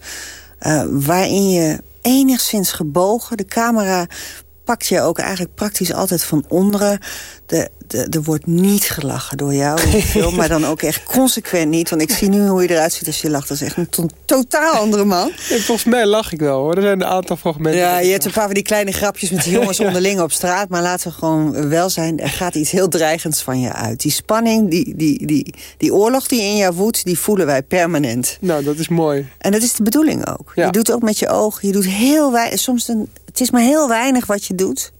eh, waarin je enigszins gebogen, de camera pakt je ook eigenlijk praktisch altijd van onderen. De, de, er wordt niet gelachen door jou in de film, maar dan ook echt consequent niet. Want ik zie nu hoe je eruit ziet als je lacht. Dat is echt een to- totaal andere man. Ja, volgens mij lach ik wel hoor. Er zijn een aantal fragmenten. Ja, je hebt een paar van die kleine grapjes met de jongens onderling op straat. Maar laten we gewoon wel zijn, er gaat iets heel dreigends van je uit. Die spanning, die, die, die, die oorlog die in jou woedt, die voelen wij permanent. Nou, dat is mooi. En dat is de bedoeling ook. Je doet ook met je ogen, je doet heel weinig. Soms een, het is maar heel weinig wat je doet.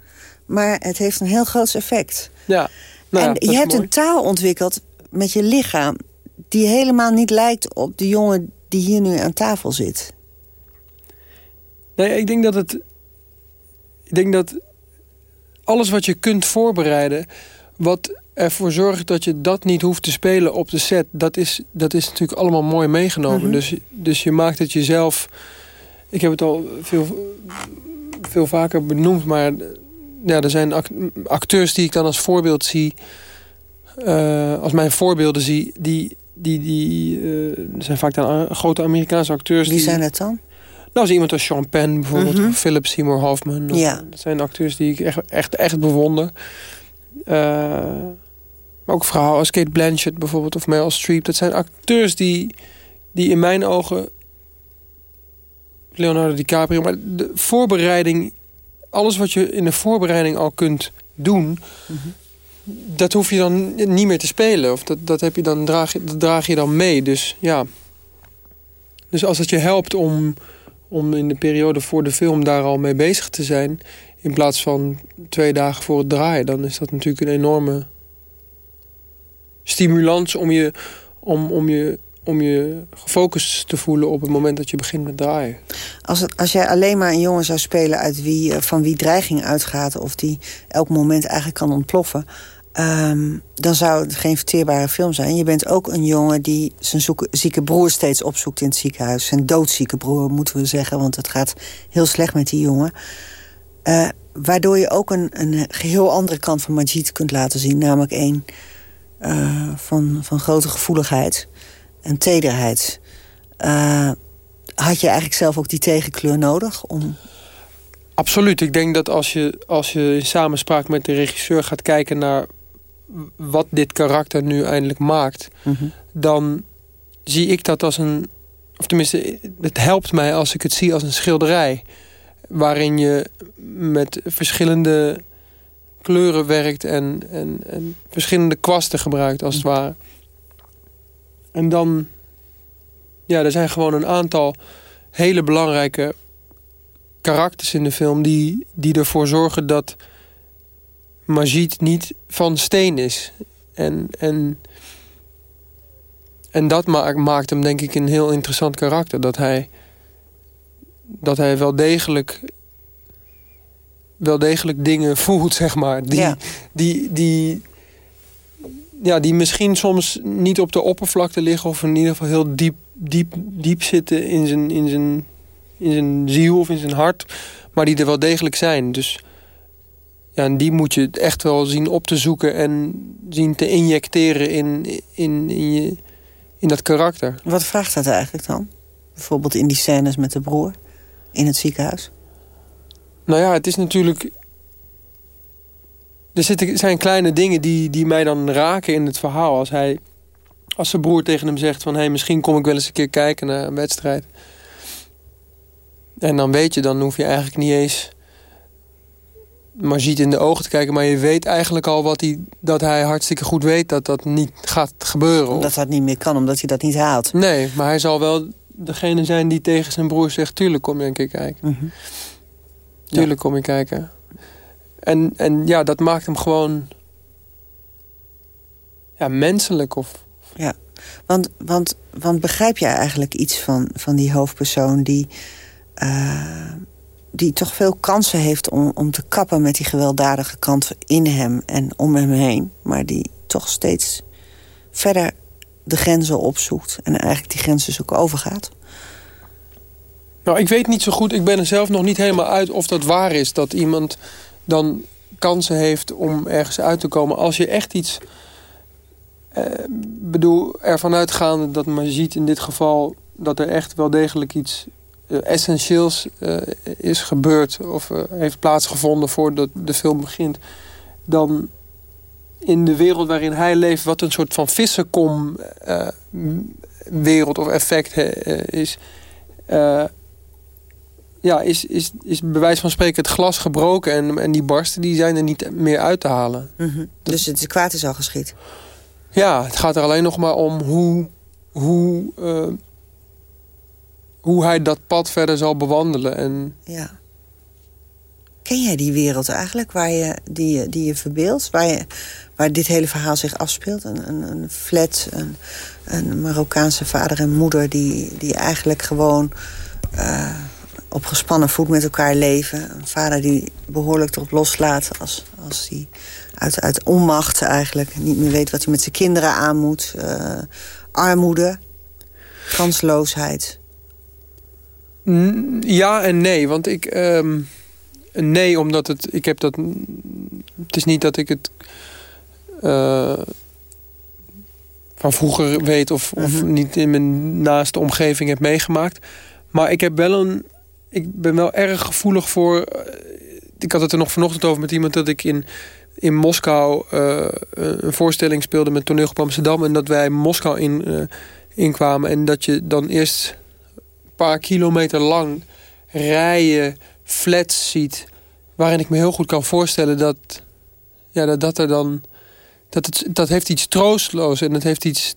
Maar het heeft een heel groot effect. Ja. Nou ja, en je hebt mooi. een taal ontwikkeld met je lichaam... die helemaal niet lijkt op de jongen die hier nu aan tafel zit. Nee, ik denk dat het. Ik denk dat alles wat je kunt voorbereiden. wat ervoor zorgt dat je dat niet hoeft te spelen op de set. dat is, dat is natuurlijk allemaal mooi meegenomen. Mhm. dus, dus je maakt het jezelf. Ik heb het al veel, veel vaker benoemd, maar. Ja, er zijn act- acteurs die ik dan als voorbeeld zie. eh, als mijn voorbeelden zie. die. die, die eh, zijn vaak dan grote Amerikaanse acteurs. Wie die, zijn het dan? nou, zo iemand als Sean Penn bijvoorbeeld, Mhm. of Philip Seymour Hoffman. Of- Ja. Dat zijn acteurs die ik echt, echt, echt bewonder. Eh, maar ook vrouwen als Kate Blanchett bijvoorbeeld, of Meryl Streep. Dat zijn acteurs die, die in mijn ogen... Leonardo DiCaprio, maar de voorbereiding... Alles wat je in de voorbereiding al kunt doen... Dat hoef je dan niet meer te spelen. Of dat, dat, heb je dan, draag, draag je dan mee. Dus ja. Dus als het je helpt om, om in de periode voor de film daar al mee bezig te zijn... in plaats van twee dagen voor het draaien... dan is dat natuurlijk een enorme stimulans om je, om, om je, om je gefocust te voelen... op het moment dat je begint met draaien. Als, als jij alleen maar een jongen zou spelen uit wie, eh, van wie dreiging uitgaat... of die elk moment eigenlijk kan ontploffen... ehm, dan zou het geen verteerbare film zijn. Je bent ook een jongen die zijn zieke broer steeds opzoekt in het ziekenhuis. Zijn doodzieke broer, moeten we zeggen, want het gaat heel slecht met die jongen. Eh, waardoor je ook een, een geheel andere kant van Majid kunt laten zien. Namelijk één eh, van, van grote gevoeligheid en tederheid. Eh, had je eigenlijk zelf ook die tegenkleur nodig? Om... Absoluut. Ik denk dat als je, als je in samenspraak met de regisseur gaat kijken naar wat dit karakter nu eindelijk maakt, dan zie ik dat als een. Of tenminste, het helpt mij als ik het zie als een schilderij. Waarin je met verschillende kleuren werkt en, en, en verschillende kwasten gebruikt, als het ware. En dan. Ja, er zijn gewoon een aantal hele belangrijke karakters in de film die, die ervoor zorgen dat Majid niet van steen is. En, en, en dat maakt, maakt hem denk ik een heel interessant karakter. Dat hij, dat hij wel degelijk wel degelijk dingen voelt, zeg maar. Die, Ja. die, die, ja, die misschien soms niet op de oppervlakte liggen... of in ieder geval heel diep, diep, diep zitten in zijn, in, zijn, in zijn ziel of in zijn hart... maar die er wel degelijk zijn. Dus ja, en die moet je echt wel zien op te zoeken... en zien te injecteren in, in, in, je, in dat karakter. Wat vraagt dat eigenlijk dan? Bijvoorbeeld in die scènes met de broer in het ziekenhuis. Nou ja, het is natuurlijk... Er zitten, zijn kleine dingen die, die mij dan raken in het verhaal. Als hij, als zijn broer tegen hem zegt van... Hey, misschien kom ik wel eens een keer kijken naar een wedstrijd. En dan weet je, dan hoef je eigenlijk niet eens... maar ziet in de ogen te kijken. Maar je weet eigenlijk al wat hij, dat hij hartstikke goed weet... dat dat niet gaat gebeuren. Omdat dat niet meer kan, omdat hij dat niet haalt. Nee, maar hij zal wel degene zijn die tegen zijn broer zegt... tuurlijk kom je een keer kijken. Mhm. Tuurlijk kom je kijken. En, en ja, dat maakt hem gewoon... Ja, menselijk of... Ja, want, want, want begrijp jij eigenlijk iets van, van die hoofdpersoon... die, eh, die toch veel kansen heeft om, om te kappen met die gewelddadige kant in hem en om hem heen... maar die toch steeds verder de grenzen opzoekt... en eigenlijk die grenzen dus ook overgaat? Nou, ik weet niet zo goed. Ik ben er zelf nog niet helemaal uit of dat waar is. Dat iemand dan kansen heeft om ergens uit te komen. Als je echt iets... Eh, bedoel, ervan uitgaande dat men ziet in dit geval... dat er echt wel degelijk iets eh, essentieels eh, is gebeurd... of uh, heeft plaatsgevonden voordat de film begint... dan in de wereld waarin hij leeft... wat een soort van vissenkom wereld of effect is ja, is, is, is bij wijze van spreken het glas gebroken... en, en die barsten die zijn er niet meer uit te halen. Mhm. Dus het kwaad is al geschied? Ja, het gaat er alleen nog maar om hoe, hoe, uh, hoe hij dat pad verder zal bewandelen. En... Ja. Ken jij die wereld eigenlijk, waar je, die, je, die je verbeeldt? Waar, je, waar dit hele verhaal zich afspeelt? Een, een, een flat, een, een Marokkaanse vader en moeder... die, die eigenlijk gewoon... Uh, op gespannen voet met elkaar leven. Een vader die behoorlijk erop loslaat als, als hij uit, uit onmacht eigenlijk niet meer weet wat hij met zijn kinderen aan moet. Uh, armoede, kansloosheid. Ja en nee, want ik... Um, nee, omdat het... Ik heb dat... Het is niet dat ik het... Uh, van vroeger weet of, of mm -hmm. niet in mijn naaste omgeving heb meegemaakt. Maar ik heb wel een ik ben wel erg gevoelig voor... Eh, ik had het er nog vanochtend over met iemand... dat ik in, in Moskou uh, een voorstelling speelde met toneel op Amsterdam... en dat wij Moskou in, uh, inkwamen. En dat je dan eerst een paar kilometer lang rijen, flats ziet... waarin ik me heel goed kan voorstellen dat, ja, dat, dat er dan... Dat, het, dat heeft iets troostloos en het heeft iets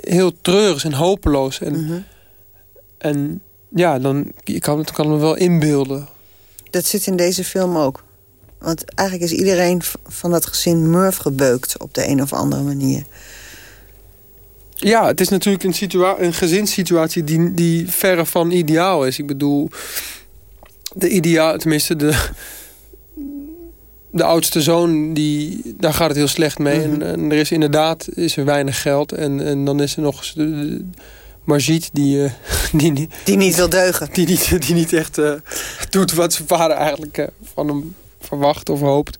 heel treurigs en hopeloos. En, mm -hmm. en ja, dan je kan het kan me wel inbeelden. Dat zit in deze film ook. Want eigenlijk is iedereen van dat gezin Murph gebeukt op de een of andere manier. Ja, het is natuurlijk een, een gezinssituatie die, die verre van ideaal is. Ik bedoel, de ideaal, tenminste de, de oudste zoon, die, daar gaat het heel slecht mee. Mm -hmm. en, en, er is inderdaad is er weinig geld. En, en dan is er nog de, Margit, die, uh, die, die niet wil deugen. Die niet, die niet echt uh, doet wat zijn vader eigenlijk uh, van hem verwacht of hoopt.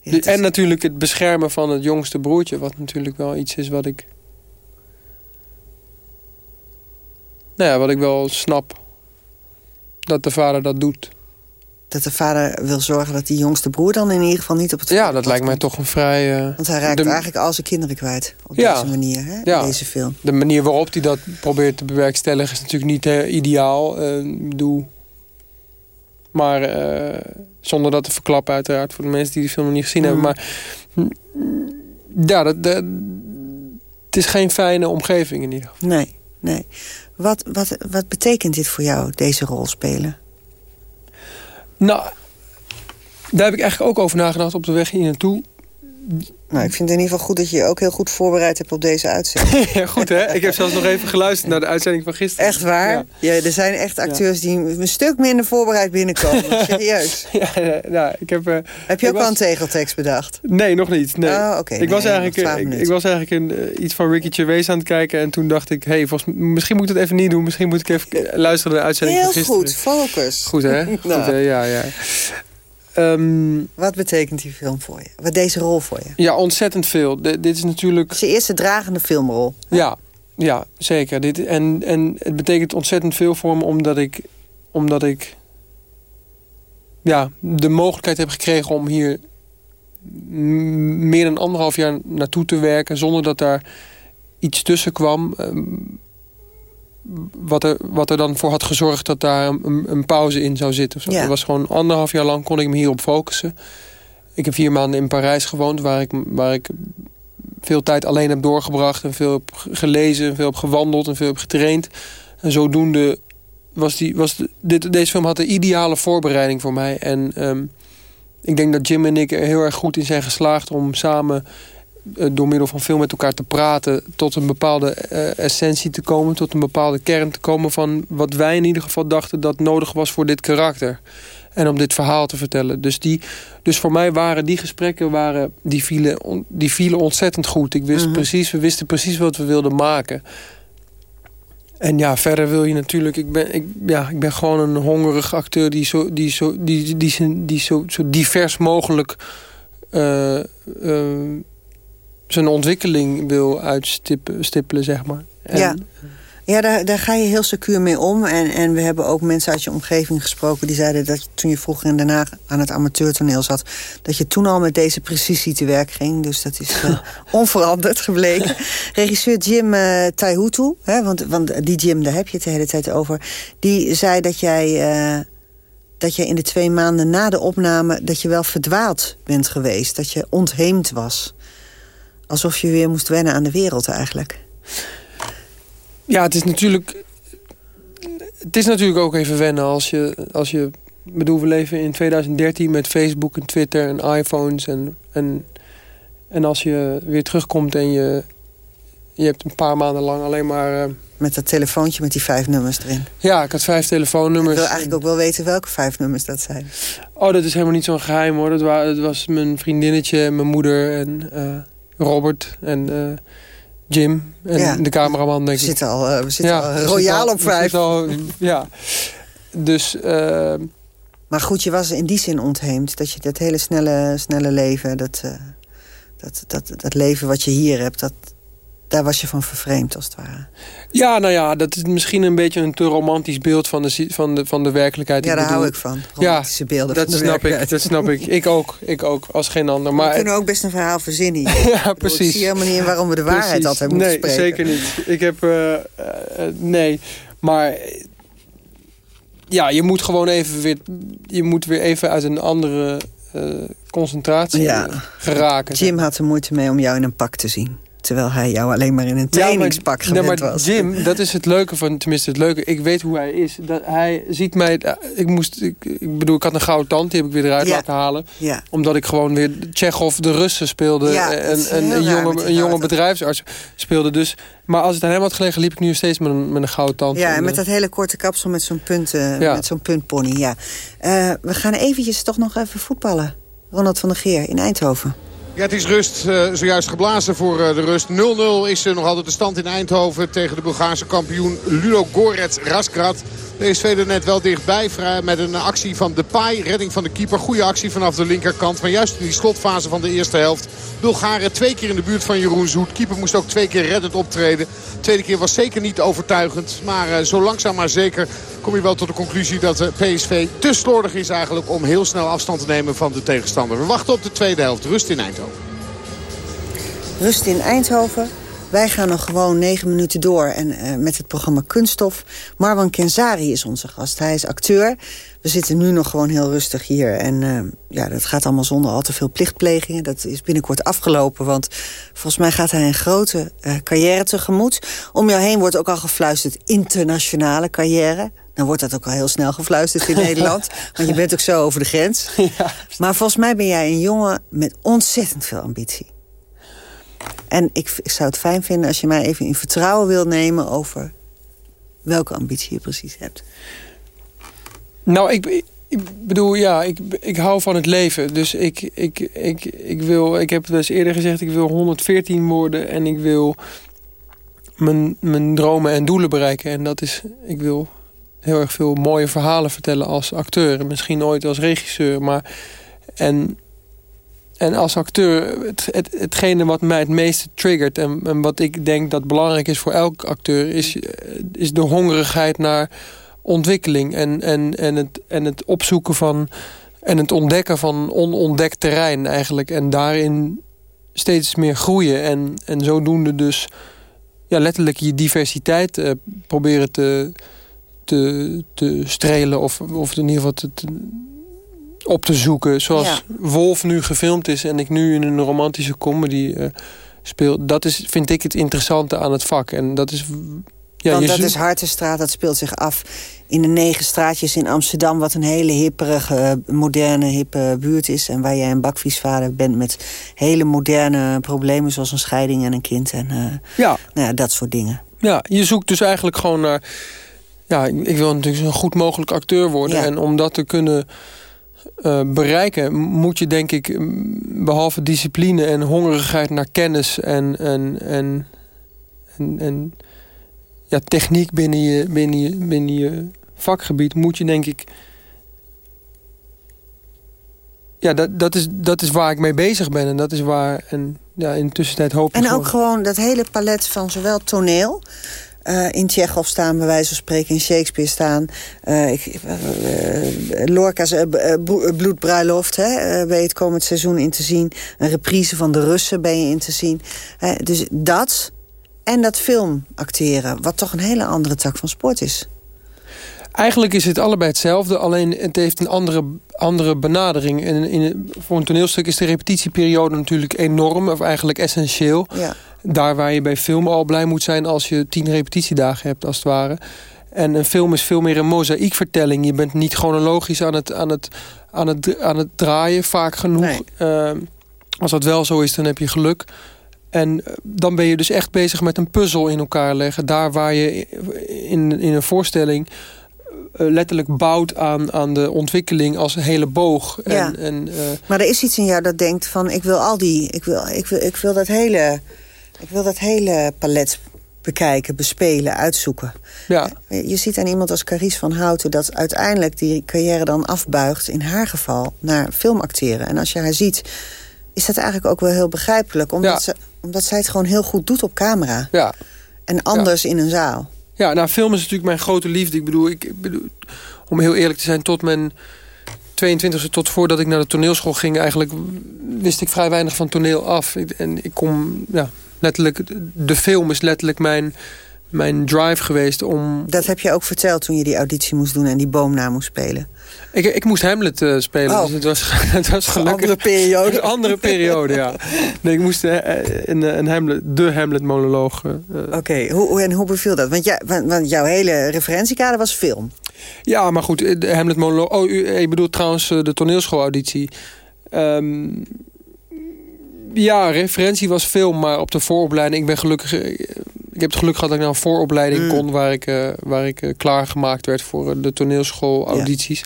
Ja, is... En natuurlijk het beschermen van het jongste broertje. Wat natuurlijk wel iets is wat ik... Nou ja, wat ik wel snap. Dat de vader dat doet dat de vader wil zorgen dat die jongste broer dan in ieder geval niet op het Ja, dat lijkt mij toch een vrij... Uh, Want hij raakt de... eigenlijk al zijn kinderen kwijt op ja. deze manier, hè, ja. in deze film. De manier waarop hij dat probeert te bewerkstelligen is natuurlijk niet uh, ideaal. Uh, ik bedoel... Maar zonder dat te verklappen uiteraard voor de mensen die die film nog niet gezien mm. hebben. Maar ja, dat, dat, het is geen fijne omgeving in ieder geval. Nee, nee. Wat, wat, wat betekent dit voor jou, deze rol spelen? Nou, daar heb ik eigenlijk ook over nagedacht op de weg hier naartoe. Nou, ik vind het in ieder geval goed dat je je ook heel goed voorbereid hebt op deze uitzending. ja, goed hè? Ik heb zelfs nog even geluisterd naar de uitzending van gisteren. Echt waar? Ja. ja er zijn echt acteurs die een stuk minder voorbereid binnenkomen. Serieus. Ja, nou, ik heb... Uh, heb je ook was... wel een tegeltekst bedacht? Nee, nog niet. Nee. Oh, oké. Okay, ik, nee, was eigenlijk, uh, ik, ik, was eigenlijk in, uh, iets van Ricky Gervais aan het kijken. En toen dacht ik, hey, volgens, misschien moet ik het even niet doen. Misschien moet ik even luisteren naar de uitzending heel van gisteren. Heel goed, focus. Goed hè? nou. Goed, hè? Ja, ja. Um, Wat betekent die film voor je? Wat deze rol voor je? Ja, ontzettend veel. Dit is natuurlijk... Het is je eerste dragende filmrol. Ja, ja zeker. Dit, en, en het betekent ontzettend veel voor me omdat ik, omdat ik ja, de mogelijkheid heb gekregen om hier meer dan anderhalf jaar naartoe te werken... zonder dat daar iets tussen kwam... Um, wat er, wat er dan voor had gezorgd dat daar een, een pauze in zou zitten. Zo. Ja. Het was gewoon anderhalf jaar lang kon ik me hierop focussen. Ik heb vier maanden in Parijs gewoond... waar ik, waar ik veel tijd alleen heb doorgebracht... en veel heb gelezen, en veel heb gewandeld en veel heb getraind. En zodoende was, die, was de, dit, deze film had de ideale voorbereiding voor mij. En ehm, ik denk dat Jim en ik er heel erg goed in zijn geslaagd... om samen door middel van veel met elkaar te praten... tot een bepaalde eh, essentie te komen, tot een bepaalde kern te komen... van wat wij in ieder geval dachten dat nodig was voor dit karakter. En om dit verhaal te vertellen. Dus, die, dus voor mij waren die gesprekken, waren, die, vielen, die vielen ontzettend goed. Ik wist Mhm. precies, we wisten precies wat we wilden maken. En ja, verder wil je natuurlijk... Ik ben, ik, ja, ik ben gewoon een hongerig acteur... die zo, die zo, die, die, die, zo, zo divers mogelijk... eh, eh, zijn ontwikkeling wil uitstippelen, zeg maar. En- Ja, ja daar, daar ga je heel secuur mee om. En, en we hebben ook mensen uit je omgeving gesproken... die zeiden dat je, toen je vroeger in Den Haag aan het amateurtoneel zat... dat je toen al met deze precisie te werk ging. Dus dat is eh, onveranderd gebleken. Regisseur Jim uh, Taihutu, hè, want, want die Jim, daar heb je het de hele tijd over... die zei dat jij... eh, dat je in de twee maanden na de opname... dat je wel verdwaald bent geweest. Dat je ontheemd was. Alsof je weer moest wennen aan de wereld eigenlijk. Ja, het is natuurlijk... Het is natuurlijk ook even wennen als je... Als je bedoel, we leven in 2013 met Facebook en Twitter en iPhones. En, en, en als je weer terugkomt en je... Je hebt een paar maanden lang alleen maar... Uh, met dat telefoontje met die vijf nummers erin. Ja, ik had vijf telefoonnummers. Ik wil eigenlijk ook wel weten welke vijf nummers dat zijn. Oh, dat is helemaal niet zo'n geheim hoor. Dat, wa dat was mijn vriendinnetje, mijn moeder en uh, Robert en uh, Jim. En ja. de cameraman, denk we Zitten al, uh, we zitten ja, al royaal op vijf. Al, ja, dus... Maar goed, je was in die zin ontheemd. Dat je dat hele snelle, snelle leven, dat, dat, dat, dat leven wat je hier hebt... Dat, daar was je van vervreemd, als het ware. Ja, nou ja, dat is misschien een beetje een te romantisch beeld van de, van de, van de werkelijkheid. Ja, ik daar bedoel, hou ik van. Romantische ja, beelden dat van de snap ik, Dat snap ik. Ik ook, ik ook, als geen ander. Maar we kunnen ook best een verhaal verzinnen. ja, precies. Ik zie helemaal niet in waarom we de waarheid precies. altijd moeten nee, spreken. zeker niet. Ik heb, uh, uh, nee, maar... Ja, je moet gewoon even weer... Je moet weer even uit een andere uh, concentratie ja. geraken. Jim had er moeite mee om jou in een pak te zien. Terwijl hij jou alleen maar in een trainingspak ja, maar, gewend nee, maar was. Jim, dat is het leuke van, tenminste het leuke. Ik weet hoe hij is. Dat hij ziet mij. Ik moest, ik, ik bedoel, ik had een gouden tand, die heb ik weer eruit ja. laten halen. Ja. Omdat ik gewoon weer Tsjechov de Russen speelde ja, en, en een jonge, een jonge bedrijfsarts speelde. Dus, maar als het aan hem had gelegen, liep ik nu steeds met een, met een gouden tand. Ja, en met dat hele korte kapsel met zo'n punt, uh, ja. met zo'n puntpony. Ja. Uh, we gaan eventjes toch nog even voetballen. Ronald van der Geer in Eindhoven. Ja, het is rust. Uh, zojuist geblazen voor uh, de rust. 0-0 is uh, nog altijd de stand in Eindhoven tegen de Bulgaarse kampioen Ludo Gorets Rasgrad. PSV er net wel dichtbij met een actie van Depay. Redding van de keeper. Goede actie vanaf de linkerkant. Maar juist in die slotfase van de eerste helft. Bulgaren twee keer in de buurt van Jeroen Zoet. Keeper moest ook twee keer reddend optreden. De tweede keer was zeker niet overtuigend. Maar zo langzaam maar zeker kom je wel tot de conclusie dat PSV te slordig is eigenlijk... om heel snel afstand te nemen van de tegenstander. We wachten op de tweede helft. Rust in Eindhoven. Rust in Eindhoven. Wij gaan nog gewoon negen minuten door en, uh, met het programma Kunststof. Marwan Kenzari is onze gast. Hij is acteur. We zitten nu nog gewoon heel rustig hier. En uh, ja, dat gaat allemaal zonder al te veel plichtplegingen. Dat is binnenkort afgelopen, want volgens mij gaat hij een grote uh, carrière tegemoet. Om jou heen wordt ook al gefluisterd internationale carrière. Dan wordt dat ook al heel snel gefluisterd in Nederland. Want je bent ook zo over de grens. Ja. Maar volgens mij ben jij een jongen met ontzettend veel ambitie. En ik, zou het fijn vinden als je mij even in vertrouwen wil nemen... over welke ambitie je precies hebt. Nou, ik, ik bedoel, ja, ik, ik hou van het leven. Dus ik, ik, ik, ik wil, ik heb het eerder gezegd... ik wil 114 worden en ik wil mijn, mijn dromen en doelen bereiken. En dat is, ik wil heel erg veel mooie verhalen vertellen als acteur. En misschien ooit als regisseur, maar... En, en als acteur, het, het, hetgene wat mij het meeste triggert... En, en, wat ik denk dat belangrijk is voor elke acteur... is, is de hongerigheid naar ontwikkeling. En, en, en, het, en het opzoeken van... en het ontdekken van onontdekt terrein eigenlijk. En daarin steeds meer groeien. En, en zodoende dus ja, letterlijk je diversiteit uh, proberen te, te, te strelen... of, of in ieder geval te op te zoeken. Zoals ja. Wolf nu gefilmd is en ik nu in een romantische comedy uh, speelt. Dat is, vind ik het interessante aan het vak. En dat is... Ja, Want dat is Hartenstraat, dat speelt zich af in de negen straatjes in Amsterdam... wat een hele hipperige, moderne, hippe buurt is... en waar jij een bakviesvader bent met hele moderne problemen... zoals een scheiding en een kind en eh, Ja. Nou ja, dat soort dingen. Ja, je zoekt dus eigenlijk gewoon naar... Ja, ik ik wil natuurlijk zo goed mogelijk acteur worden. En om dat te kunnen eh, bereiken... moet je denk ik, mm, behalve discipline en hongerigheid naar kennis... en, en, en, en, en ja, techniek binnen je, binnen, je, binnen je vakgebied... moet je denk ik... Ja, dat, dat, is, dat is waar ik mee bezig ben. En dat is waar... En ja, in de tussentijd hoop ik En ook gewoon dat hele palet van zowel toneel... eh, in Tsjechov staan, bij wijze van spreken, in Shakespeare staan. eh, ik, eh, Lorca's Bloedbruiloft, hè, ben je het komend seizoen in te zien. Een reprise van De Russen ben je in te zien. Dus dat en dat film acteren, wat toch een hele andere tak van sport is. Eigenlijk is het allebei hetzelfde, alleen het heeft een andere, andere benadering. En in, voor een toneelstuk is de repetitieperiode natuurlijk enorm, of eigenlijk essentieel. Ja. Daar waar je bij film al blij moet zijn als je tien repetitiedagen hebt, als het ware. En een film is veel meer een mozaïekvertelling. Je bent niet chronologisch aan het, aan het, aan het, aan het draaien, vaak genoeg. Eh, als dat wel zo is, dan heb je geluk. En eh, dan ben je dus echt bezig met een puzzel in elkaar leggen. Daar waar je in, in een voorstelling letterlijk bouwt aan, aan de ontwikkeling als een hele boog. En, Ja. en, eh, Maar er is iets in jou dat denkt van ik wil al die, ik wil, ik wil, ik wil dat hele, ik wil dat hele palet bekijken, bespelen, uitzoeken. Ja. Je ziet aan iemand als Carice van Houten dat uiteindelijk die carrière dan afbuigt, in haar geval, naar filmacteren. En als je haar ziet, is dat eigenlijk ook wel heel begrijpelijk, omdat, Ja. ze, omdat zij het gewoon heel goed doet op camera. Ja. En anders in een zaal. Ja, nou, film is natuurlijk mijn grote liefde. Ik bedoel, ik, bedoel, om heel eerlijk te zijn, tot mijn 22e, tot voordat ik naar de toneelschool ging, eigenlijk wist ik vrij weinig van toneel af. En ik kom, ja, letterlijk, de film is letterlijk mijn, mijn drive geweest om... Dat heb je ook verteld toen je die auditie moest doen en die boom na moest spelen. Ik, ik moest Hamlet eh, spelen, Oh. dus het was, het was gelukkig. andere periode. Een andere periode, ja. Nee, ik moest eh, een, een Hamlet, de Hamlet-monoloog... eh, Oké, hoe, hoe- en hoe beviel dat? Want, jij, want, want jouw hele referentiekader was film. Ja, maar goed, eh, de Hamlet monoloog. Oh, u, ik bedoel trouwens eh, de toneelschoolauditie. Ehm, ja, referentie was film, maar op de vooropleiding... Ik ben gelukkig... Ik heb het geluk gehad dat ik naar een vooropleiding Mm. kon... waar ik, eh, waar ik eh, klaargemaakt werd voor eh, de toneelschoolaudities.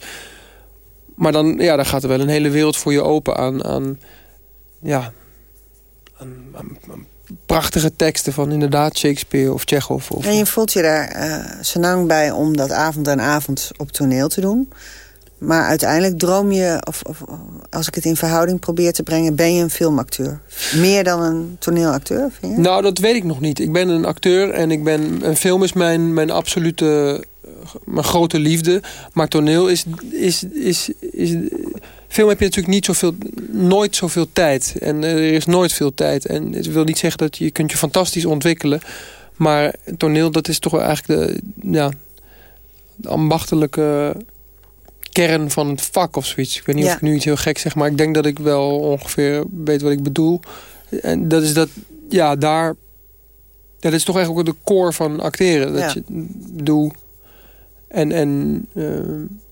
Maar dan, ja, dan gaat er wel een hele wereld voor je open aan... aan ja, aan, aan- aan prachtige teksten van inderdaad Shakespeare of Chekhov. Of, En je voelt je daar eh senang bij om dat avond aan avond op toneel te doen. Maar uiteindelijk droom je, of, of als ik het in verhouding probeer te brengen... ben je een filmacteur. Meer dan een toneelacteur, vind je? Nou, dat weet ik nog niet. Ik ben een acteur en ik ben, een film is mijn, mijn absolute eh, mijn grote liefde. Maar toneel is, is, is, is... Film heb je natuurlijk niet zoveel, nooit zoveel tijd. En er is nooit veel tijd. En het wil niet zeggen dat je, kunt je fantastisch ontwikkelen. Maar toneel, dat is toch eigenlijk de, ja, de ambachtelijke kern van het vak of zoiets. Ik weet niet Ja. of ik nu iets heel gek zeg, maar ik denk dat ik wel ongeveer weet wat ik bedoel. En dat is dat, ja, daar... Dat is toch echt ook de core van acteren. Dat Ja. je doe. En, en eh,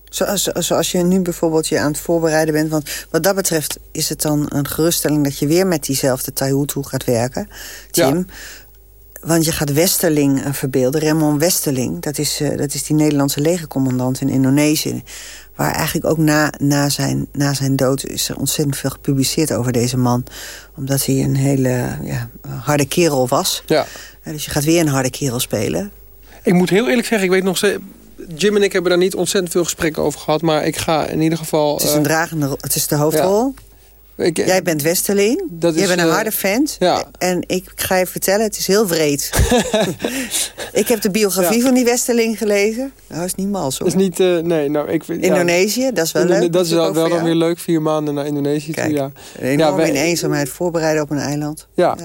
Zoals, zoals je nu bijvoorbeeld je aan het voorbereiden bent. Want wat dat betreft is het dan een geruststelling... dat je weer met diezelfde Taihutu gaat werken, Tim. Want je gaat Westerling eh, verbeelden. Raymond Westerling, dat is, eh, dat is die Nederlandse legercommandant in Indonesië. Waar eigenlijk ook na, na, zijn, na zijn dood is er ontzettend veel gepubliceerd over deze man. Omdat hij een hele ja, harde kerel was. Ja. Dus je gaat weer een harde kerel spelen. ik moet heel eerlijk zeggen, ik weet nog steeds... Jim en ik hebben daar niet ontzettend veel gesprekken over gehad. Maar ik ga in ieder geval... Het is eh, een dragende het is de hoofdrol. Ik, Jij bent Westerling. Dat Jij is, bent een eh, harde vent. ja. En ik ga je vertellen, het is heel vreed. ik heb de biografie Ja. van die Westerling gelezen. Nou, is niet mals hoor. is niet... eh, nee, nou, ik, vind- ja. Indonesië, dat is wel Indone- leuk. Dat is wel, wel weer leuk. Vier maanden naar Indonesië toe, ja. jou. Enorm wij- in eenzaamheid voorbereiden op een eiland. Ja.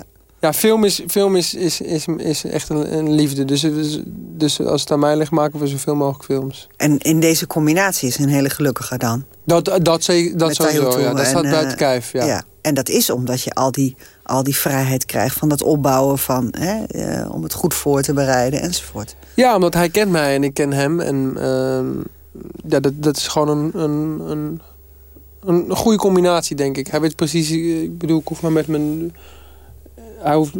Ja, film, is, film is, is, is, is echt een, een liefde. Dus, dus als het aan mij ligt, maken we zoveel mogelijk films. En in deze combinatie is een hele gelukkige dan. Dat, dat, dat, dat Met sowieso, ja. Dat staat eh, buiten kijf, ja. ja. En dat is omdat je al die, al die vrijheid krijgt van dat opbouwen van... Hè, eh, om het goed voor te bereiden enzovoort. Ja, omdat hij kent mij en ik ken hem. En ehm, ja, dat, dat is gewoon een, een, een, een goede combinatie, denk ik. Hij weet precies, ik bedoel, ik hoef maar met mijn... Hij, hoeft,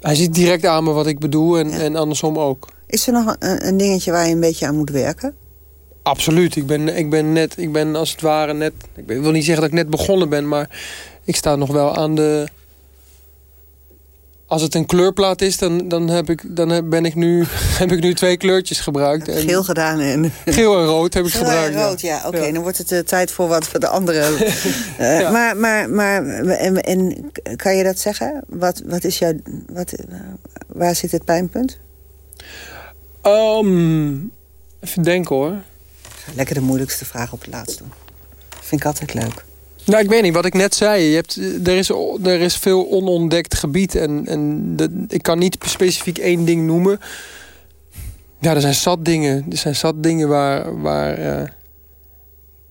hij ziet direct aan me wat ik bedoel en, en andersom ook. Is er nog een, een dingetje waar je een beetje aan moet werken? Absoluut. Ik ben, ik ben net, ik ben als het ware net... Ik wil niet zeggen dat ik net begonnen ben, maar ik sta nog wel aan de... Als het een kleurplaat is, dan, dan, heb, ik, dan heb, ben ik nu, heb ik nu twee kleurtjes gebruikt. En Geel gedaan en... Geel en rood heb ik Geel gebruikt. en rood, ja. Oké, dan wordt het uh, tijd voor wat voor de andere. uh, ja. Maar, maar, maar en, en, kan je dat zeggen? Wat, wat is jouw... Wat, uh, waar zit het pijnpunt? Um, even denken hoor. Lekker de moeilijkste vraag op het laatst doen. Vind ik altijd leuk. Nou, ik weet niet, wat ik net zei. Je hebt, er, is, er is veel onontdekt gebied. En, en ik kan niet specifiek één ding noemen. Ja, er zijn zat dingen. Er zijn zat dingen waar, waar, uh,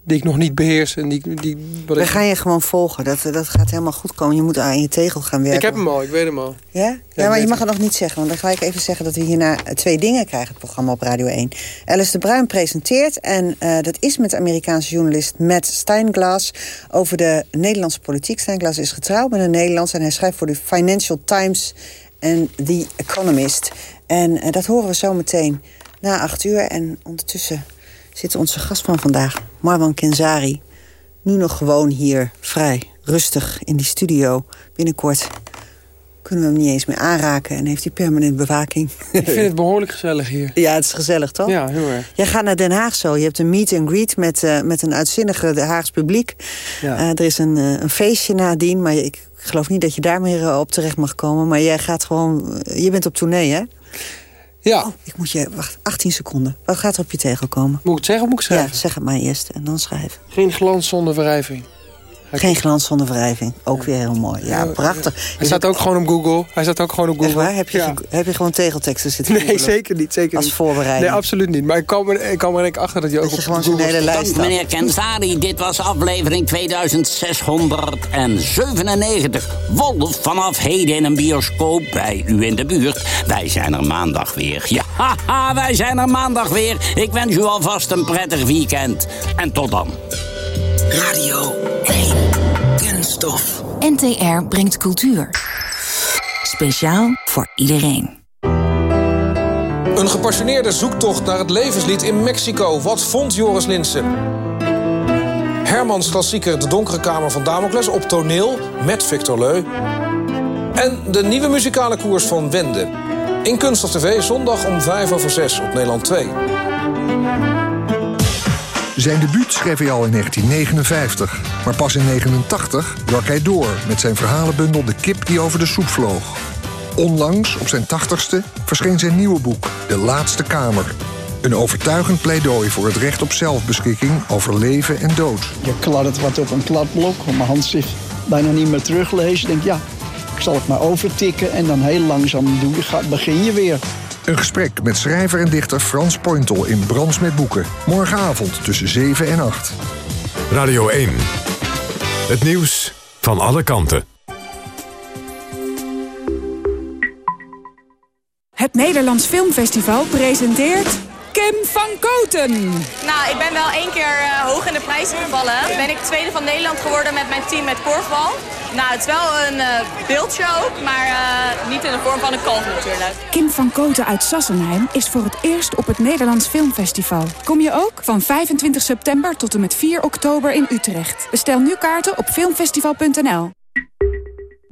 die ik nog niet beheers. En die, die, wat We ik... gaan je gewoon volgen. Dat, dat gaat helemaal goed komen. Je moet aan je tegel gaan werken. Ik heb hem al, ik weet hem al. Ja? Ja, ja maar je mag het nog niet zeggen. Want dan ga ik even zeggen dat we hierna twee dingen krijgen. Het programma op Radio 1. Alice de Bruin presenteert. En uh, dat is met de Amerikaanse journalist Matt Steinglas. Over de Nederlandse politiek. Steinglas is getrouwd met een Nederlands. En hij schrijft voor de Financial Times en The Economist. En uh, dat horen we zo meteen na acht uur. En ondertussen zit onze gast van vandaag, Marwan Kenzari. Nu nog gewoon hier, vrij, rustig in die studio. Binnenkort kunnen we hem niet eens meer aanraken... en heeft hij permanent bewaking. Ik vind het behoorlijk gezellig hier. Ja, het is gezellig, toch? Ja, heel erg. Jij gaat naar Den Haag zo. Je hebt een meet and greet met, uh, met een uitzinnige Haags publiek. Ja. Uh, er is een, uh, een feestje nadien, maar ik, ik geloof niet dat je daar meer op terecht mag komen. Maar jij gaat gewoon... Je bent op tournee, hè? Ja. Oh, ik moet je... Wacht, 18 seconden. Wat gaat er op je tegel komen? Moet ik het zeggen of moet ik schrijven? Ja, zeg het maar eerst en dan schrijven. Geen glans zonder wrijving. Geen glans zonder wrijving. Ook weer heel mooi. Ja, prachtig. Hij staat ook gewoon op Google. Hij staat ook gewoon op Google. Echt waar? Heb je, ja. heb je gewoon tegelteksten zitten Nee, googlen? zeker niet. Zeker Als voorbereiding? Nee, absoluut niet. Maar ik kwam er, ik kwam er denk achter dat je ook op gewoon Google... zo'n hele lijst meneer Kenzari. Dit was aflevering 2697. Wolf vanaf heden in een bioscoop bij u in de buurt. Wij zijn er maandag weer. Ja, haha, wij zijn er maandag weer. Ik wens u alvast een prettig weekend. En tot dan. Radio 1. Kunststof. NTR brengt cultuur. Speciaal voor iedereen. Een gepassioneerde zoektocht naar het levenslied in Mexico. Wat vond Joris Linsen? Hermans klassieker De Donkere Kamer van Damocles op toneel met Victor Leu. En de nieuwe muzikale koers van Wende. In Kunststof TV zondag om 5 over 6 op Nederland 2. Zijn debuut schreef hij al in 1959. Maar pas in 1989 brak hij door met zijn verhalenbundel De kip die over de soep vloog. Onlangs, op zijn 80ste, verscheen zijn nieuwe boek De Laatste Kamer. Een overtuigend pleidooi voor het recht op zelfbeschikking over leven en dood. Je kladdert wat op een kladblok, om mijn hand zich bijna niet meer teruglezen. Denk, ja, ik zal het maar overtikken en dan heel langzaam doen, begin je weer. Een gesprek met schrijver en dichter Frans Pointel in Brands met Boeken. Morgenavond tussen 7 en 8. Radio 1. Het nieuws van alle kanten. Het Nederlands Filmfestival presenteert... Kim van Koten. Nou, ik ben wel één keer uh, hoog in de prijzen gevallen. Ben ik tweede van Nederland geworden met mijn team met korfbal. Nou, het is wel een uh, beeldshow, maar uh, niet in de vorm van een kalf natuurlijk. Kim van Koten uit Sassenheim is voor het eerst op het Nederlands Filmfestival. Kom je ook? Van 25 september tot en met 4 oktober in Utrecht. Bestel nu kaarten op filmfestival.nl.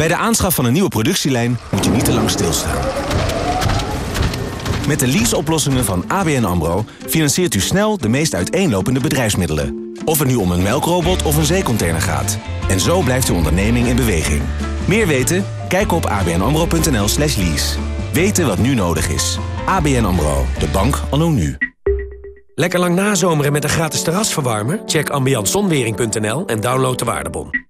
Bij de aanschaf van een nieuwe productielijn moet je niet te lang stilstaan. Met de leaseoplossingen van ABN AMRO financiert u snel de meest uiteenlopende bedrijfsmiddelen. Of het nu om een melkrobot of een zeecontainer gaat. En zo blijft uw onderneming in beweging. Meer weten? Kijk op abnamro.nl slash lease. Weten wat nu nodig is. ABN AMRO, de bank anno nu. Lekker lang nazomeren met een gratis terrasverwarmer? Check ambiantzonwering.nl en download de waardebon.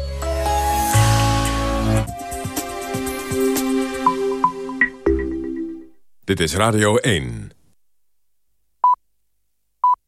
Dit is Radio 1.